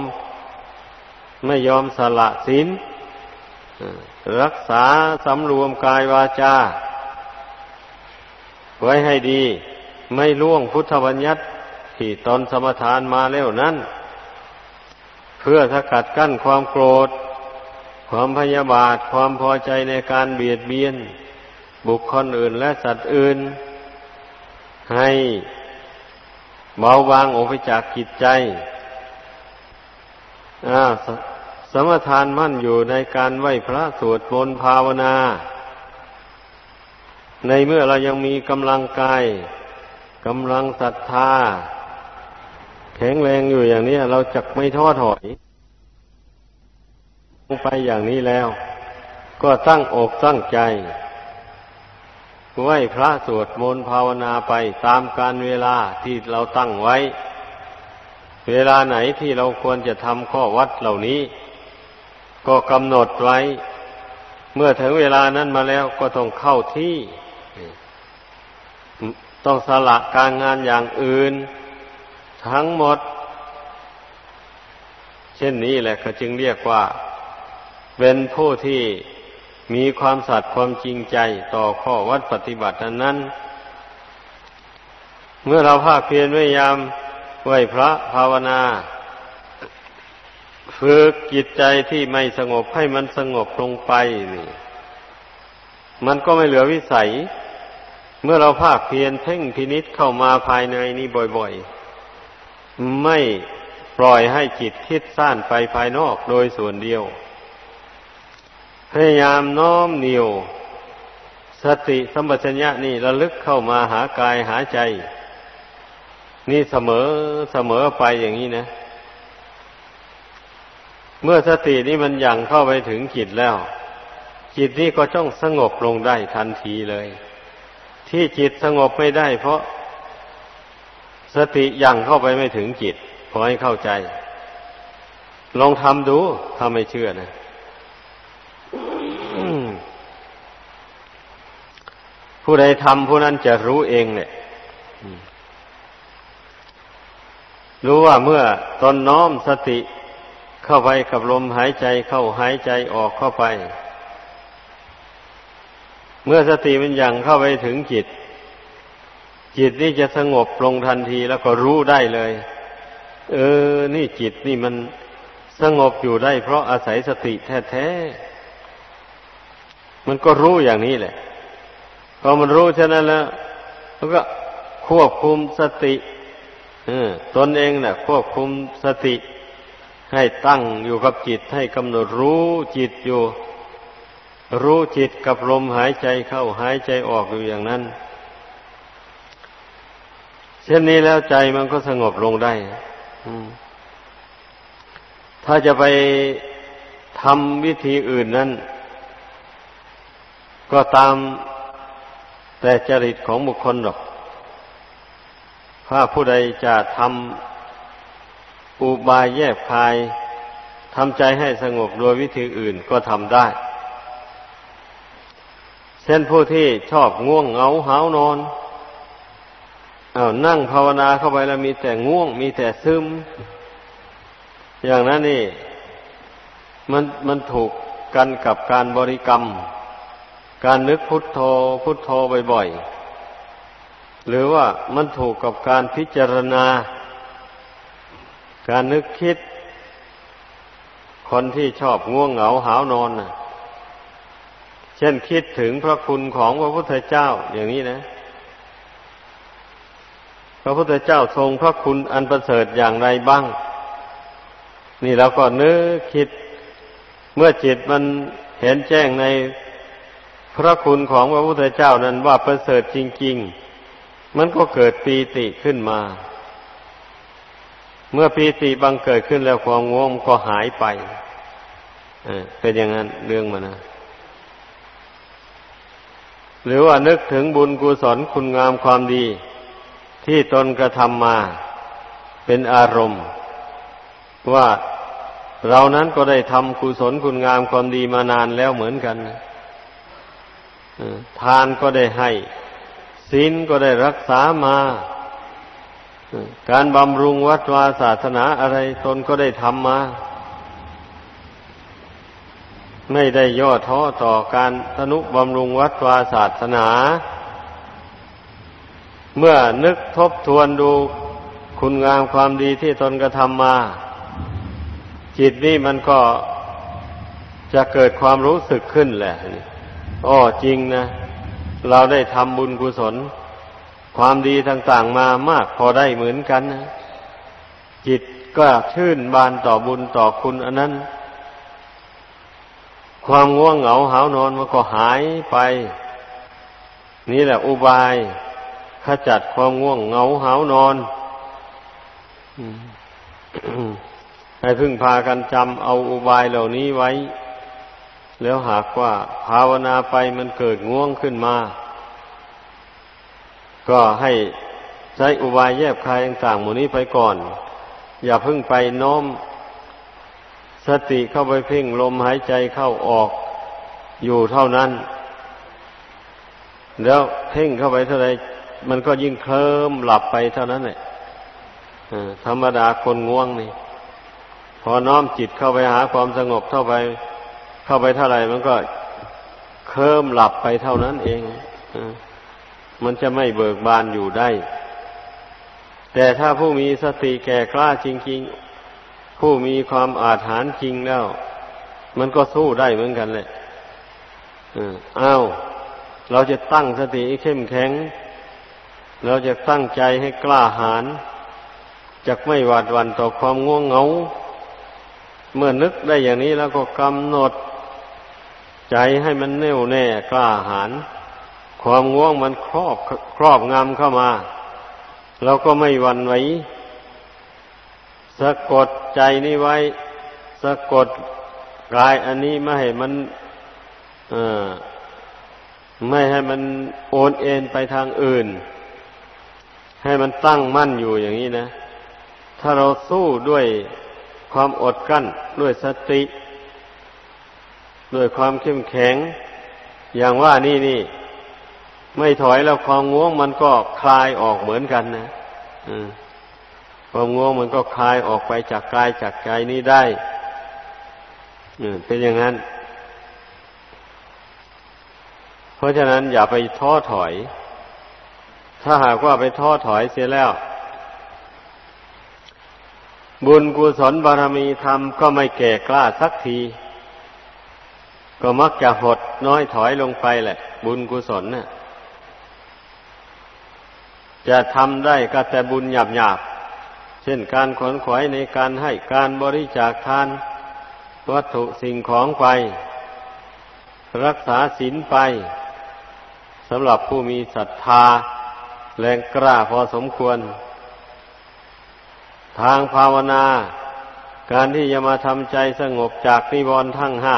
ไม่ยอมสละศีลรักษาสำรวมกายวาจา ไว้ให้ดี ไม่ล่วงพุทธบัญญัติที่ตนสมทานมาแล้วนั้น เพื่อสกัดกั้นความโกรธ ความพยาบาท ความพอใจในการเบียดเบียน บุคคลอื่นและสัตว์อื่น ให้ เบาบางออกไปจากจิตใจสสมทานมั่นอยู่ในการไหวพระสวดมนต์ภาวนา ในเมื่อเรายังมีกำลังกายกำลังศรัทธา แข็งแรงอยู่อย่างนี้เราจะไม่ท้อถอยไปอย่างนี้แล้ว ก็ตั้งอกตั้งใจ ไหวพระสวดมนต์ภาวนาไปตามการเวลาที่เราตั้งไว้ เวลาไหนที่เราควรจะทำข้อวัดเหล่านี้ ก็กำหนดไว้ เมื่อถึงเวลานั้นมาแล้วก็ต้องเข้าที่ ต้องสละการงานอย่างอื่น ทั้งหมด เช่นนี้แหละเขาจึงเรียกว่า เป็นผู้ที่ มีความสัตย์ความจริงใจต่อข้อวัดปฏิบัตินั้น เมื่อเราภาคเพียรพยายามไหวพระภาวนา ฝึกจิตใจที่ไม่สงบให้มันสงบลงไปนี่ มันก็ไม่เหลือวิสัย เมื่อเราภาคเพียรเพ่งพินิษเข้ามาภายในนี้บ่อยๆ ไม่ปล่อยให้จิตคิดสั้นไปภายนอกโดยส่วนเดียว พยายามน้อมเหนียว สติสัมปชัญญะนี่ระลึกเข้ามาหากายหาใจ นี่เสมอเสมอไปอย่างนี้นะ เมื่อสตินี้มันยังเข้าไปถึงจิตแล้ว จิตนี้ก็จ้องสงบลงได้ทันทีเลย ที่จิตสงบไม่ได้ เพราะสติยังเข้าไปไม่ถึงจิตขอให้เข้าใจ ลองทำดูถ้าไม่เชื่อนะ ผู้ใดทำผู้นั้นจะรู้เองเนี่ยรู้ว่าเมื่อตนน้อมสติเข้าไปกับลมหายใจเข้าหายใจออกเข้าไป เมื่อสติมันยังเข้าไปถึงจิต จิตนี่จะสงบลงทันทีแล้วก็รู้ได้เลย เออ นี่จิตนี่มันสงบอยู่ได้ เพราะอาศัยสติแท้ๆมันก็รู้อย่างนี้แหละ พอมันรู้ฉะนั้นแล้วมันก็ควบคุมสติตนเองนะ่ะ ควบคุมสติ ให้ตั้งอยู่กับจิตให้กำหนดรู้จิตอยู่ รู้จิตกับลมหายใจเข้าหายใจออกอยู่อย่างนั้น เช่นนี้แล้วใจมันก็สงบลงได้ถ้าจะไปทำวิธีอื่นนั้น ก็ตาม แต่จริตของบุคคลหรอก ถ้าผู้ใดจะทำอุบายแยบคายทำใจให้สงบโดยวิธีอื่นก็ทำได้ เช่นผู้ที่ชอบง่วงเหงาหานอนอา้าวนั่งภาวนาเข้าไปแล้วมีแต่ง่วง มีแต่ซึม อย่างนั้นนี่ มันมันถูกกันกับการบริกรรม การนึกพุทโธพุทโธบ่อยๆ หรือว่ามันถูกกับการพิจารณา การนึกคิด คนที่ชอบง่วงเหงาหานอนนะเช่นคิดถึงพระคุณของพระพุทธเจ้าอย่างนี้นะ พระพุทธเจ้าทรงพระคุณอันประเสริฐอย่างไรบ้าง นี่เราก็นึกคิด เมื่อจิตมันเห็นแจ้งใน พระคุณของพระพุทธเจ้านั้นว่าประเสริฐจริง ๆ มันก็เกิดปีติขึ้นมา เมื่อปีติบังเกิดขึ้นแล้วความง่วงก็หายไปเป็นอย่างนั้นเรื่องมันนะ หรือว่านึกถึงบุญกุศลคุณงามความดี ที่ตนกระทำมาเป็นอารมณ์ ว่าเรานั้นก็ได้ทำกุศลคุณงามความดีมานานแล้วเหมือนกัน ทานก็ได้ให้ศีลก็ได้รักษามาการบำรุงวัดวาศาสนาอะไรตนก็ได้ทำมา ไม่ได้ย่อท้อต่อการทนุบำรุงวัดวาศาสนา เมื่อนึกทบทวนดูคุณงามความดีที่ตนกระทำมา จิตนี่มันก็จะเกิดความรู้สึกขึ้นแหละ อ้อจริงนะ เราได้ทำบุญกุศล ความดีต่างๆมามากพอได้เหมือนกันนะจิตก็ชื่นบานต่อบุญต่อคุณอันนั้น ความง่วงเหงาหานอนมันก็หายไป นี่แหละอุบายขจัดความง่วงเหงาหานอนให้พึ่งพากันจำเอาอุบายเหล่านี้ไว้ แล้วหากว่าภาวนาไปมันเกิดง่วงขึ้นมา ก็ให้ใช้อุบายแยบคายต่างๆหมู่นี้ไปก่อน อย่าพึ่งไปน้อม สติเข้าไปเพ่งลมหายใจเข้าออกอยู่เท่านั้น แล้วเพ่งเข้าไปเท่าไรมันก็ยิ่งเคลิ้มหลับไปเท่านั้นแหละธรรมดาคนง่วงนี่ พอน้อมจิตเข้าไปหาความสงบเข้าไป เข้าไปเท่าไรมันก็เคลิมหลับไปเท่านั้นเองมันจะไม่เบิกบานอยู่ได้ แต่ถ้าผู้มีสติแก่กล้าจริง ๆ ผู้มีความอาถรรพ์จริงแล้ว มันก็สู้ได้เหมือนกันแหละอ้าวเราจะตั้งสติเข้มแข็ง เราจะตั้งใจให้กล้าหาญจะไม่หวาดหวั่นต่อความง่วงเหงา เมื่อนึกได้อย่างนี้แล้วก็กำหนด ใจให้มันแน่วแน่กล้าหาญความง่วงมันครอบครอบงำเข้ามาเราก็ไม่หวั่นไหวสะกดใจนี้ไว้ สะกดกายอันนี้ไม่ให้มันไม่ให้มันโอนเอ็นไปทางอื่น ให้มันตั้งมั่นอยู่อย่างนี้นะ ถ้าเราสู้ด้วยความอดกั้นด้วยสติ ด้วยความเข้มแข็ง อย่างว่านี่นี่ ไม่ถอยแล้วความง่วงมันก็คลายออกเหมือนกันนะความง่วงมันก็คลายออกไปจากกายจากใจนี้ได้เป็นอย่างนั้น เพราะฉะนั้นอย่าไปท้อถอย ถ้าหากว่าไปท้อถอยเสียแล้ว บุญกุศลบารมีธรรมก็ไม่แก่กล้าสักที ก็มักจะหดน้อยถอยลงไปแหละ บุญกุศลนะ่ะจะทำได้ก็แต่บุญหยาบหยาบช่นการขนขวายในการให้การบริจาคทาน วัตถุสิ่งของไป รักษาศีลไปสำหรับผู้มีศรัทธา แรงกล้าพอสมควร ทางภาวนา การที่จะมาทำใจสงบจากนิวรณ์ทั้งห้า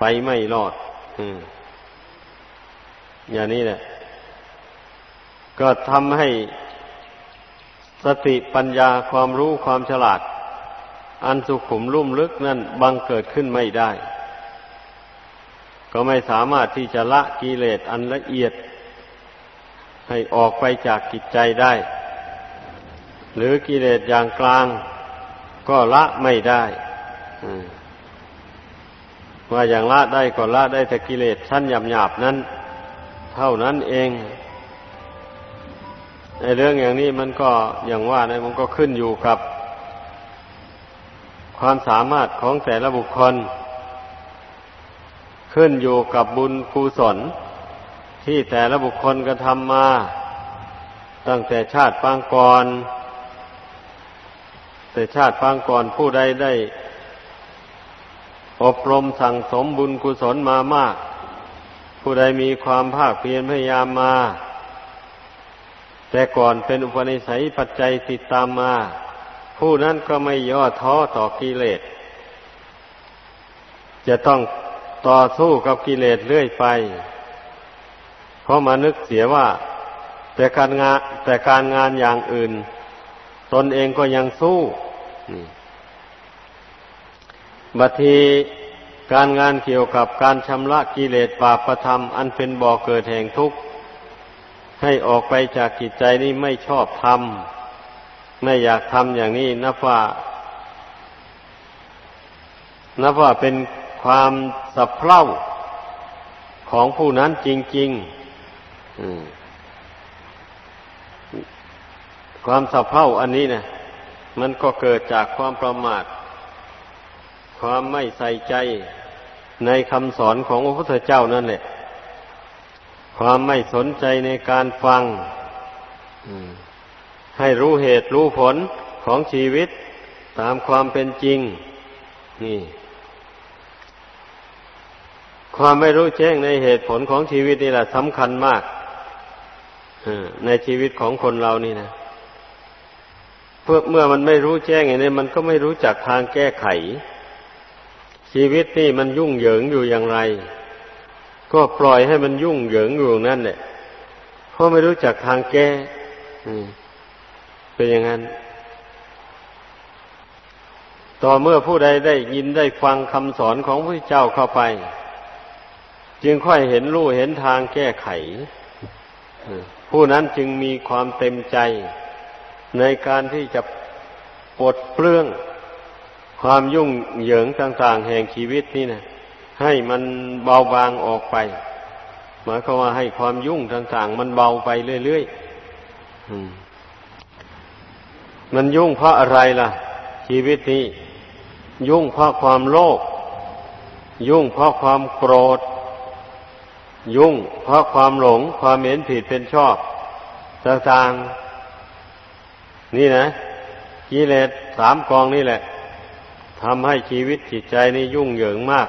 ไปไม่รอดอย่างนี้แหละ ก็ทำให้สติปัญญาความรู้ความฉลาด อันสุขุมลุ่มลึกนั่นบังเกิดขึ้นไม่ได้ ก็ไม่สามารถที่จะละกิเลสอันละเอียด ให้ออกไปจากจิตใจได้ หรือกิเลสอย่างกลาง ก็ละไม่ได้ อือ ว่าอย่างละได้ก็ละได้แต่กิเลสชั้นหยาบๆนั้น เท่านั้นเองในเรื่องอย่างนี้มันก็อย่างว่านะมันก็ขึ้นอยู่กับ ความสามารถของแต่ละบุคคล ขึ้นอยู่กับบุญกุศล ที่แต่ละบุคคลกระทำมา ตั้งแต่ชาติปางก่อนแต่ชาติปางก่อนผู้ใดได้ อบรมสั่งสมบุญกุศลมามาก ผู้ใดมีความภาคเพียรพยายามมา แต่ก่อนเป็นอุปนิสัยปัจจัยติดตามมา ผู้นั้นก็ไม่ย่อท้อต่อกิเลส จะต้องต่อสู้กับกิเลสเรื่อยไป เพราะมานึกเสียว่า แต่การงานแต่การงานอย่างอื่น ตนเองก็ยังสู้ บัดทีการงานเกี่ยวกับการชำระกิเลสบาปธรรม อันเป็นบ่อเกิดแห่งทุกข์ ให้ออกไปจากจิตใจนี้ไม่ชอบทำไม่อยากทำอย่างนี้นับว่านับว่าเป็นความสับเพร่าของผู้นั้นจริงๆความสับเพร่าอันนี้นะมันก็เกิดจากความประมาท ความไม่ใส่ใจในคำสอนของพระพุทธเจ้านั่นแหละ ความไม่สนใจในการฟังให้รู้เหตุรู้ผลของชีวิตตามความเป็นจริง นี่ ความไม่รู้แจ้งในเหตุผลของชีวิตนี่แหละสำคัญมากในชีวิตของคนเรานี่นะเพื่อเมื่อมันไม่รู้แจ้งอย่างนี้มันก็ไม่รู้จักทางแก้ไข ชีวิตนี่มันยุ่งเหยิงอยู่อย่างไร ก็ปล่อยให้มันยุ่งเหยิงอยู่นั่นแหละเพราะไม่รู้จักทางแก้เป็นอย่างนั้นต่อเมื่อผู้ใดได้ยินได้ฟังคำสอนของพระเจ้าเข้าไป จึงค่อยเห็นรู้เห็นทางแก้ไข ผู้นั้นจึงมีความเต็มใจ ในการที่จะปลดเปลื้อง ความยุ่งเหยิงต่าง ๆ แห่งชีวิตนี่นะให้มันเบาบางออกไป หมายความว่าให้ความยุ่งต่าง ๆ มันเบาไปเรื่อยๆมันยุ่งเพราะอะไรล่ะ ชีวิตนี้ ยุ่งเพราะความโลภยุ่งเพราะความโกรธ ยุ่งเพราะความหลง ความเห็นผิดเป็นชอบต่างๆนี่นะกิเลสสามกองนี่แหละ ทำให้ชีวิตจิตใจนี่ยุ่งเหยิงมาก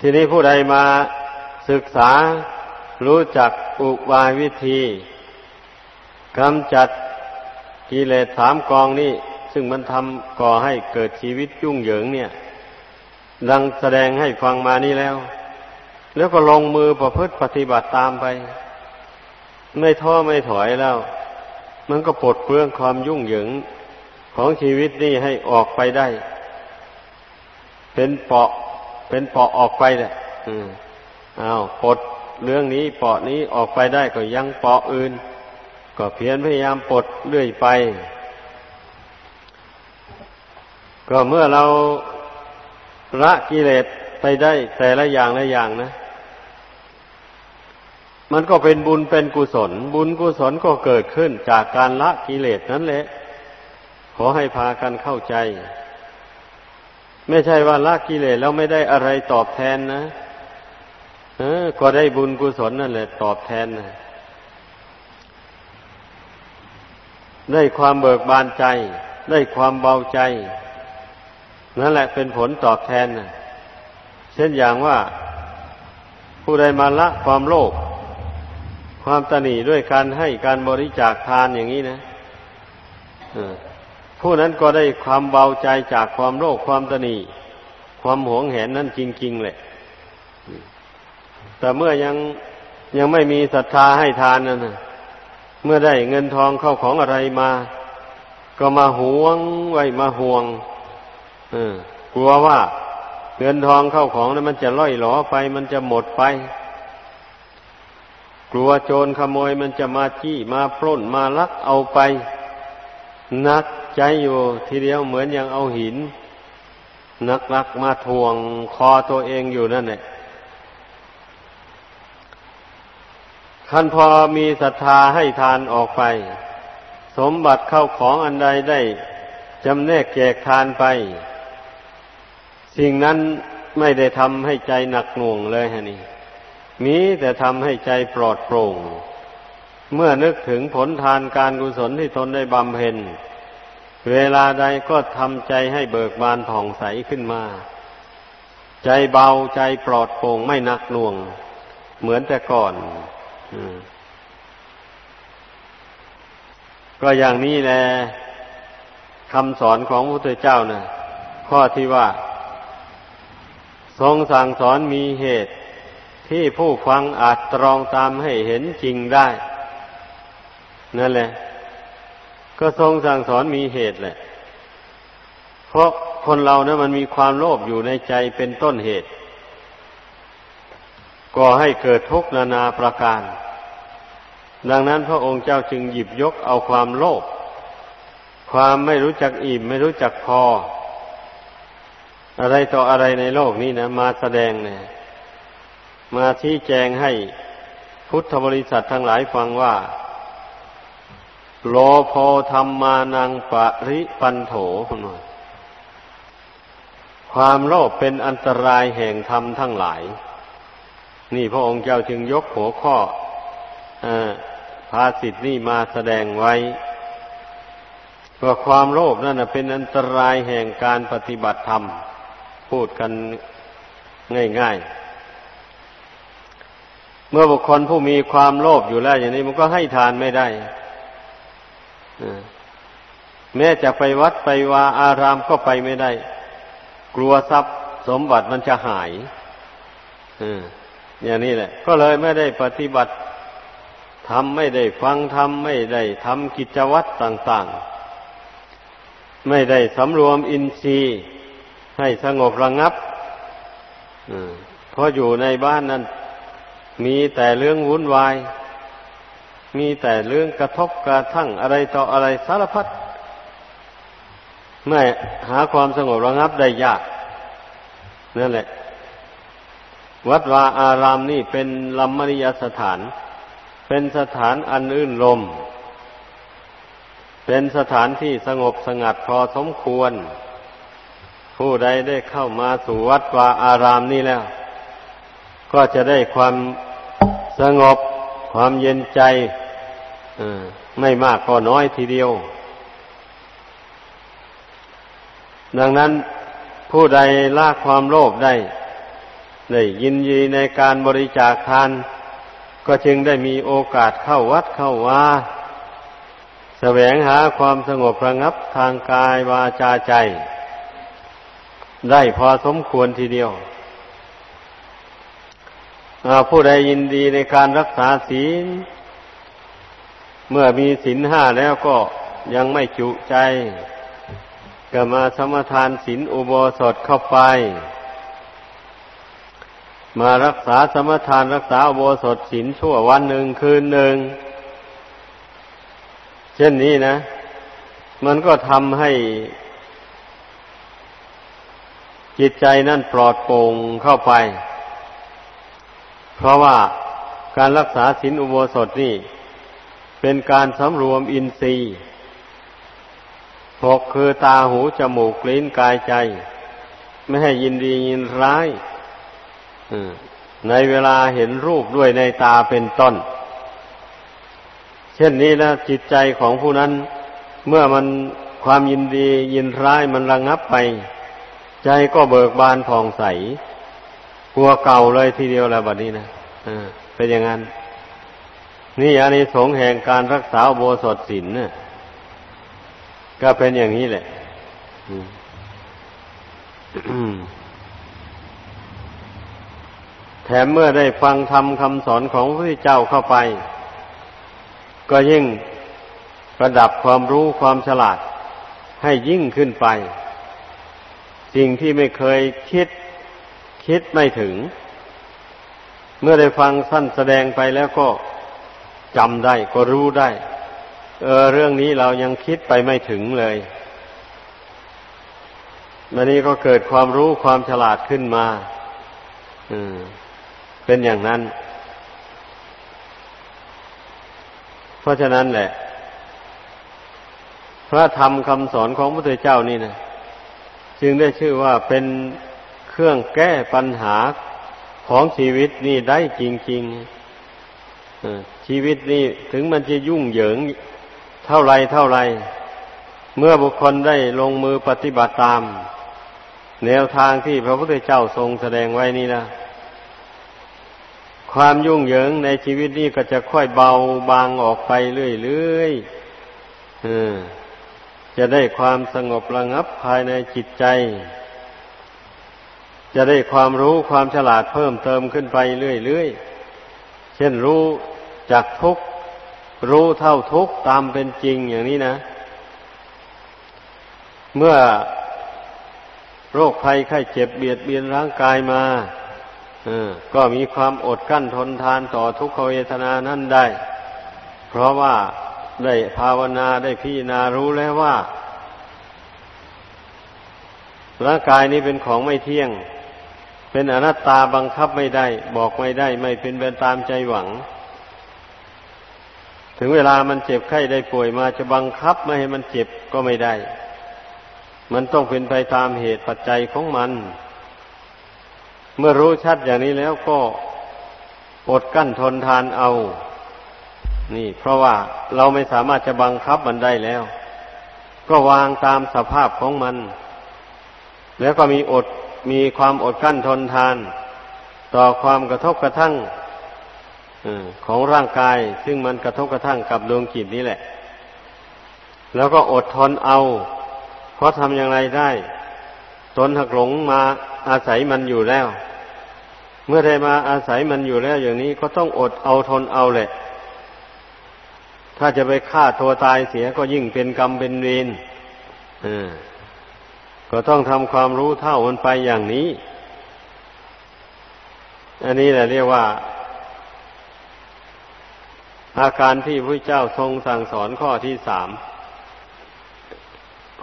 ทีนี้ผู้ใดมาศึกษารู้จักอุบายวิธีกำจัดกิเลสสามกองนี่ ซึ่งมันทำก่อให้เกิดชีวิตยุ่งเหยิงเนี่ย ดังแสดงให้ฟังมานี้แล้ว แล้วก็ลงมือประพฤติปฏิบัติตามไป ไม่ท้อไม่ถอยแล้ว มันก็ปลดเปลื้องความยุ่งเหยิงของชีวิตนี่ให้ออกไปได้ เป็นเปาะ เป็นเปาะออกไปแหละอืมอ้าวปลดเรื่องนี้เปาะนี้ออกไปได้ก็ยังเปาะอื่น ก็เพียรพยายามปลดเรื่อยไป ก็เมื่อเราละกิเลสไปได้แต่ละอย่างละอย่างนะ มันก็เป็นบุญเป็นกุศล บุญกุศลก็เกิดขึ้นจากการละกิเลสนั่นแหละ ขอให้พากันเข้าใจ ไม่ใช่ว่าละกิเลสแล้วไม่ได้อะไรตอบแทนนะเออ ก็ได้บุญกุศลนั่นแหละ ตอบแทนนะได้ความเบิกบานใจ ได้ความเบาใจ นั่นแหละเป็นผลตอบแทนนะเช่นอย่างว่า ผู้ใดมาละความโลภ ความตนีด้วยการให้การบริจาคทานอย่างนี้นะผู้นั้นก็ได้ความเบาใจจากความโลภความตนีความหวงแหนนั่นจริง ๆ แหละ แต่เมื่อยังยังไม่มีศรัทธาให้ทานนั่นนะเมื่อได้เงินทองเข้าของอะไรมา ก็มาหวงไว้มาห่วงกลัวว่าเงินทองเข้าของนั้นมันจะล่อยหลอไป มันจะหมดไป กลัวโจรขโมยมันจะมาจี้มาปล้นมาลักเอาไป นักใจอยู่ทีเดียวเหมือนอย่างเอาหิน นักลักมาทวงคอตัวเองอยู่นั่นแหละขันพอมีศรัทธาให้ทานออกไป สมบัติเข้าของอันใดได้จำแนกแจกทานไป สิ่งนั้นไม่ได้ทำให้ใจหนักหน่วงเลยฮะนี่ มีแต่ทำให้ใจปลอดโปร่ง เมื่อนึกถึงผลทานการกุศลที่ตนได้บำเพ็ญ เวลาใดก็ทำใจให้เบิกบานผ่องใสขึ้นมา ใจเบาใจปลอดโปร่งไม่นักหน่วง เหมือนแต่ก่อนก็อย่างนี้แหละคำสอนของพระพุทธเจ้านะ่ะ ข้อที่ว่า ทรงสั่งสอนมีเหตุ ที่ผู้ฟังอาจตรองตามให้เห็นจริงได้ นั่นแหละ ก็ทรงสั่งสอนมีเหตุแหละ เพราะคนเรานะี่ยมันมีความโลภอยู่ในใจเป็นต้นเหตุก่อให้เกิดทุกข์นานาประการ ดังนั้นพระองค์เจ้าจึงหยิบยกเอาความโลภความไม่รู้จักอิ่มไม่รู้จักพอ อะไรต่ออะไรในโลกนี้นะ มาแสดงเนี่ย มาชี้แจงให้พุทธบริษัททั้งหลายฟังว่า โลโพธรรมานังปริปันโถความโลภเป็นอันตรายแห่งธรรมทั้งหลาย นี่พระองค์เจ้าจึงยกหัวข้ออภาสิทธิ์นี่มาแสดงไว้ว่าความโลภนั่นเป็นอันตรายแห่งการปฏิบัติธรรม พูดกันง่ายๆ เมื่อบุคคลผู้มีความโลภอยู่แล้ว อย่างนี้มันก็ให้ทานไม่ได้แม้จะไปวัดไปวาอารามก็ไปไม่ได้ กลัวทรัพย์สมบัติมันจะหายอย่างนี้แหละ ก็เลยไม่ได้ปฏิบัติทำไม่ได้ฟังทำไม่ได้ทำกิจวัตรต่าง ๆ ไม่ได้สำรวมอินทรีย์ให้สงบระงับเพราะอยู่ในบ้านนั้น มีแต่เรื่องวุ่นวาย มีแต่เรื่องกระทบกระทั่งอะไรต่ออะไรสารพัดไม่หาความสงบระงับได้ยากนั่นแหละ วัดวาอารามนี่เป็นลัมมริยสถาน เป็นสถานอันอื่นลม เป็นสถานที่สงบสงัดพอสมควร ผู้ใดได้เข้ามาสู่วัดวาอารามนี้แล้ว ก็จะได้ความ สงบความเย็นใจไม่มากก็น้อยทีเดียว ดังนั้นผู้ใดละความโลภได้ได้ยินยีในการบริจาคทาน ก็จึงได้มีโอกาสเข้าวัดเข้าวาแสวงหาความสงบระงับทางกายวาจาใจ ได้พอสมควรทีเดียว ผู้ใดยินดีในการรักษาศีล เมื่อมีศีลห้าแล้วก็ยังไม่จุใจ ก็มาสมทานศีลอุโบสถเข้าไป มารักษาสมทานรักษาอุโบสถศีลชั่ววันหนึ่งคืนหนึ่ง เช่นนี้นะ มันก็ทำให้จิตใจนั่นปลอดโปร่งเข้าไป เพราะว่าการรักษาศีลอุโบสถนี่ เป็นการสำรวมอินทรีย์หกคือตาหูจมูกลิ้นกายใจ ไม่ให้ยินดียินร้ายในเวลาเห็นรูปด้วยในตาเป็นต้น เช่นนี้นะจิตใจของผู้นั้น เมื่อมันความยินดียินร้ายมันระงงับไป ใจก็เบิกบานผ่องใส กลัวเก่าเลยทีเดียวแล้วบัดนี้นะอ่าเป็นอย่างนั้น นี่อันนี้สงแห่งการรักษาโบสถศีลเนี่ยก็เป็นอย่างนี้แหละแถมเมื่อได้ฟังธรรมคำสอนของพระพุทธเจ้าเข้าไป ก็ยิ่งประดับความรู้ความฉลาดให้ยิ่งขึ้นไป สิ่งที่ไม่เคยคิด คิดไม่ถึง เมื่อได้ฟังสั้นแสดงไปแล้วก็จำได้ก็รู้ได้ เออเรื่องนี้เรายังคิดไปไม่ถึงเลยวันนี้ก็เกิดความรู้ความฉลาดขึ้นมาอืมเป็นอย่างนั้น เพราะฉะนั้นแหละ พระธรรมคำสอนของพระพุทธเจ้านี่นะจึงได้ชื่อว่าเป็น รื่อง แก้ปัญหาของชีวิตนี่ได้จริงๆชีวิตนี่ถึงมันจะยุ่งเหยิงเท่าไรเท่าไร เมื่อบุคคลได้ลงมือปฏิบัติตาม แนวทางที่พระพุทธเจ้าทรงแสดงไว้นี่นะความยุ่งเหยิงในชีวิตนี้ก็จะค่อยเบาบางออกไปเรื่อยๆจะได้ความสงบระงับภายในจิตใจ จะได้ความรู้ความฉลาดเพิ่มเติมขึ้นไปเรื่อยๆ เช่นรู้จักทุกรู้เท่าทุกตามเป็นจริงอย่างนี้นะ เมื่อโรคภัยไข้เจ็บเบียดเบียนร่างกายมาก็มีความอดกั้นทนทานต่อทุกขเวทนานั่นได้ เพราะว่าได้ภาวนาได้พิจารณารู้แล้วว่าร่างกายนี้เป็นของไม่เที่ยง เป็นอนัตตาบังคับไม่ได้ บอกไม่ได้ ไม่เป็นไปตามใจหวัง ถึงเวลามันเจ็บไข้ได้ป่วยมาจะบังคับไม่ให้มันเจ็บก็ไม่ได้ มันต้องเป็นไปตามเหตุปัจจัยของมัน เมื่อรู้ชัดอย่างนี้แล้วก็อดกั้นทนทานเอา นี่ เพราะว่าเราไม่สามารถจะบังคับมันได้แล้ว ก็วางตามสภาพของมัน แล้วก็มีอด มีความอดกั้นทนทาน ต่อความกระทบกระทั่งของร่างกาย ซึ่งมันกระทบกระทั่งกับดวงจิตนี้แหละ แล้วก็อดทนเอา เพราะทำอย่างไรได้ ตนหักหลงมาอาศัยมันอยู่แล้ว เมื่อได้มาอาศัยมันอยู่แล้วอย่างนี้ก็ต้องอดเอาทนเอาแหละ ถ้าจะไปฆ่าตัวตายเสียก็ยิ่งเป็นกรรมเป็นเวร ก็ต้องทำความรู้เท่ามันไปอย่างนี้ อันนี้แหละเรียกว่า อาการที่พระเจ้าทรงสั่งสอนข้อที่สาม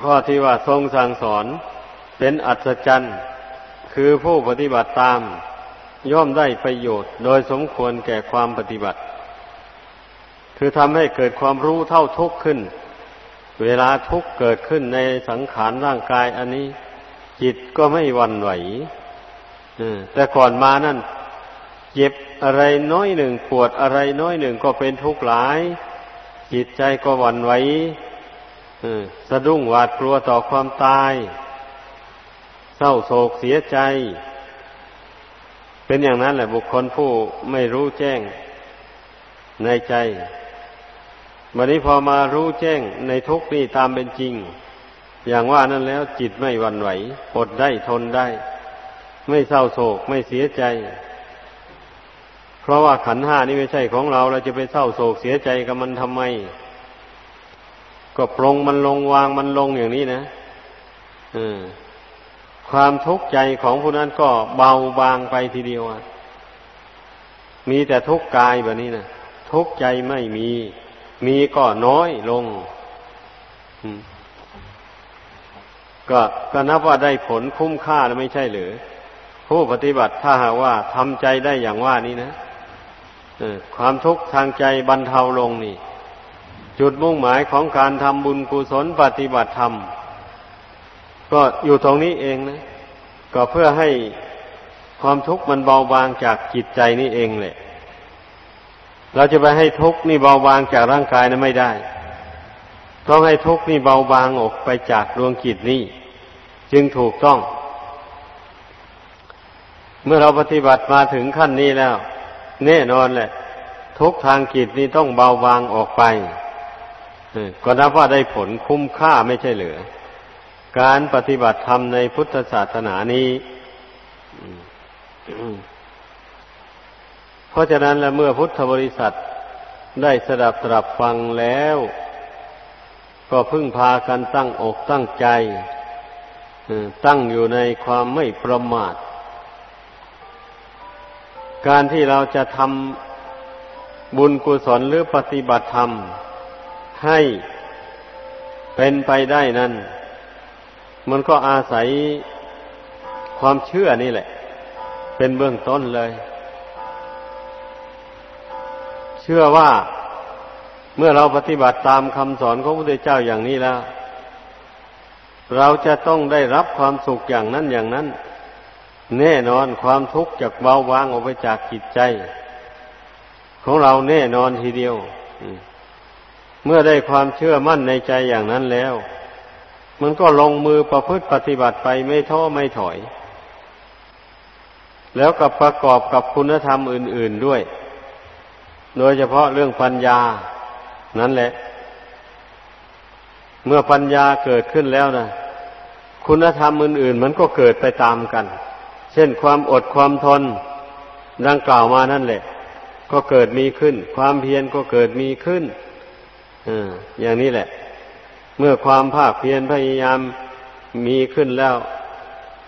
ข้อที่ว่าทรงสั่งสอนเป็นอัศจรรย์คือผู้ปฏิบัติตาม ย่อมได้ประโยชน์ โดยสมควรแก่ความปฏิบัติ คือทำให้เกิดความรู้เท่าทุกข์ขึ้น เวลาทุกข์เกิดขึ้นในสังขารร่างกาย อันนี้ จิตก็ไม่วันไหวแต่ก่อนมานั่นเจ็บอะไรน้อยหนึ่งปวดอะไรน้อยหนึ่งก็เป็นทุกข์หลาย จิตใจก็วันไหวสะดุ้งหวาดกลัวต่อความตาย เศร้าโศกเสียใจ เป็นอย่างนั้นแหละบุคคลผู้ไม่รู้แจ้งในใจ วันนี้พอมารู้แจ้งในทุกนี่ตามเป็นจริง อย่างว่านั้นแล้วจิตไม่วันไหวอดได้ทนได้ ไม่เศร้าโศกไม่เสียใจ เพราะว่าขันห้านี่ไม่ใช่ของเรา เราจะไปเศร้าโศกเสียใจกับมันทำไม ก็ปรงมันลงวางมันลงอย่างนี้นะอืมความทุกข์ใจของผู้นั้นก็เบาบางไปทีเดียวมีแต่ทุกข์กายแบบนี้นะทุกข์ใจไม่มี มีก็น้อยลงก็ก็นับว่าได้ผลคุ้มค่าแล้วไม่ใช่หรือ ผู้ปฏิบัติถ้าหากว่าทำใจได้อย่างว่านี้นะความทุกข์ทางใจบรรเทาลงนี่ จุดมุ่งหมายของการทำบุญกุศลปฏิบัติธรรม ก็อยู่ตรงนี้เองนะ ก็เพื่อให้ความทุกข์มันเบาบางจากจิตใจนี่เองแหละ เราจะไปให้ทุกข์นี่เบาบางจากร่างกายนะไม่ได้ ต้องให้ทุกข์นี่เบาบางออกไปจากดวงจิตนี่จึงถูกต้อง เมื่อเราปฏิบัติมาถึงขั้นนี้แล้ว แน่นอนแหละ ทุกทางจิตนี่ต้องเบาบางออกไปก็นับว่าได้ผลคุ้มค่าไม่ใช่เหลือ การปฏิบัติธรรมในพุทธศาสนานี้ เพราะฉะนั้นแล้วเมื่อพุทธบริษัทได้สดับตรับฟังแล้ว ก็พึ่งพากันตั้งอกตั้งใจ ตั้งอยู่ในความไม่ประมาท การที่เราจะทำบุญกุศลหรือปฏิบัติธรรม ให้เป็นไปได้นั้น มันก็อาศัยความเชื่อนี่แหละ เป็นเบื้องต้นเลย ชื่อว่าเมื่อเราปฏิบัติตามคำสอนของพระพุทธเจ้าอย่างนี้แล้ว เราจะต้องได้รับความสุขอย่างนั้นอย่างนั้น แน่นอนความทุกข์จากเบาบางออกไปจากจิตใจ ของเราแน่นอนทีเดียวเมื่อได้ความเชื่อมั่นในใจอย่างนั้นแล้ว มันก็ลงมือประพฤติปฏิบัติไปไม่ท้อไม่ถอย แล้วกับประกอบกับคุณธรรมอื่น ๆด้วย โดยเฉพาะเรื่องปัญญา นั่นแหละ เมื่อปัญญาเกิดขึ้นแล้วนะคุณธรรมอื่น ๆ มันก็เกิดไปตามกัน เช่นความอดความทน ดังกล่าวมานั่นแหละ ก็เกิดมีขึ้น ความเพียรก็เกิดมีขึ้นออย่างนี้แหละ เมื่อความภาคเพียรพยายามมีขึ้นแล้ว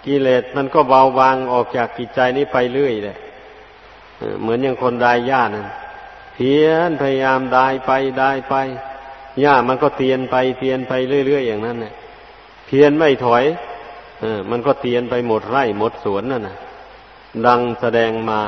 กิเลสมันก็เบาบางออกจากจิตใจนี้ไปเรื่อยเลยเหมือนอย่างคนได้ย่านั่น พียรพยายามได้ไปได้ไปหญ้ามันก็เตียนไปเตียนไปเรื่อยๆอย่างนั้นเนี่ยเพียรไม่ถอยเออมันก็เตียนไปหมดไร่หมดสวนนั่นนะดังแสดงมา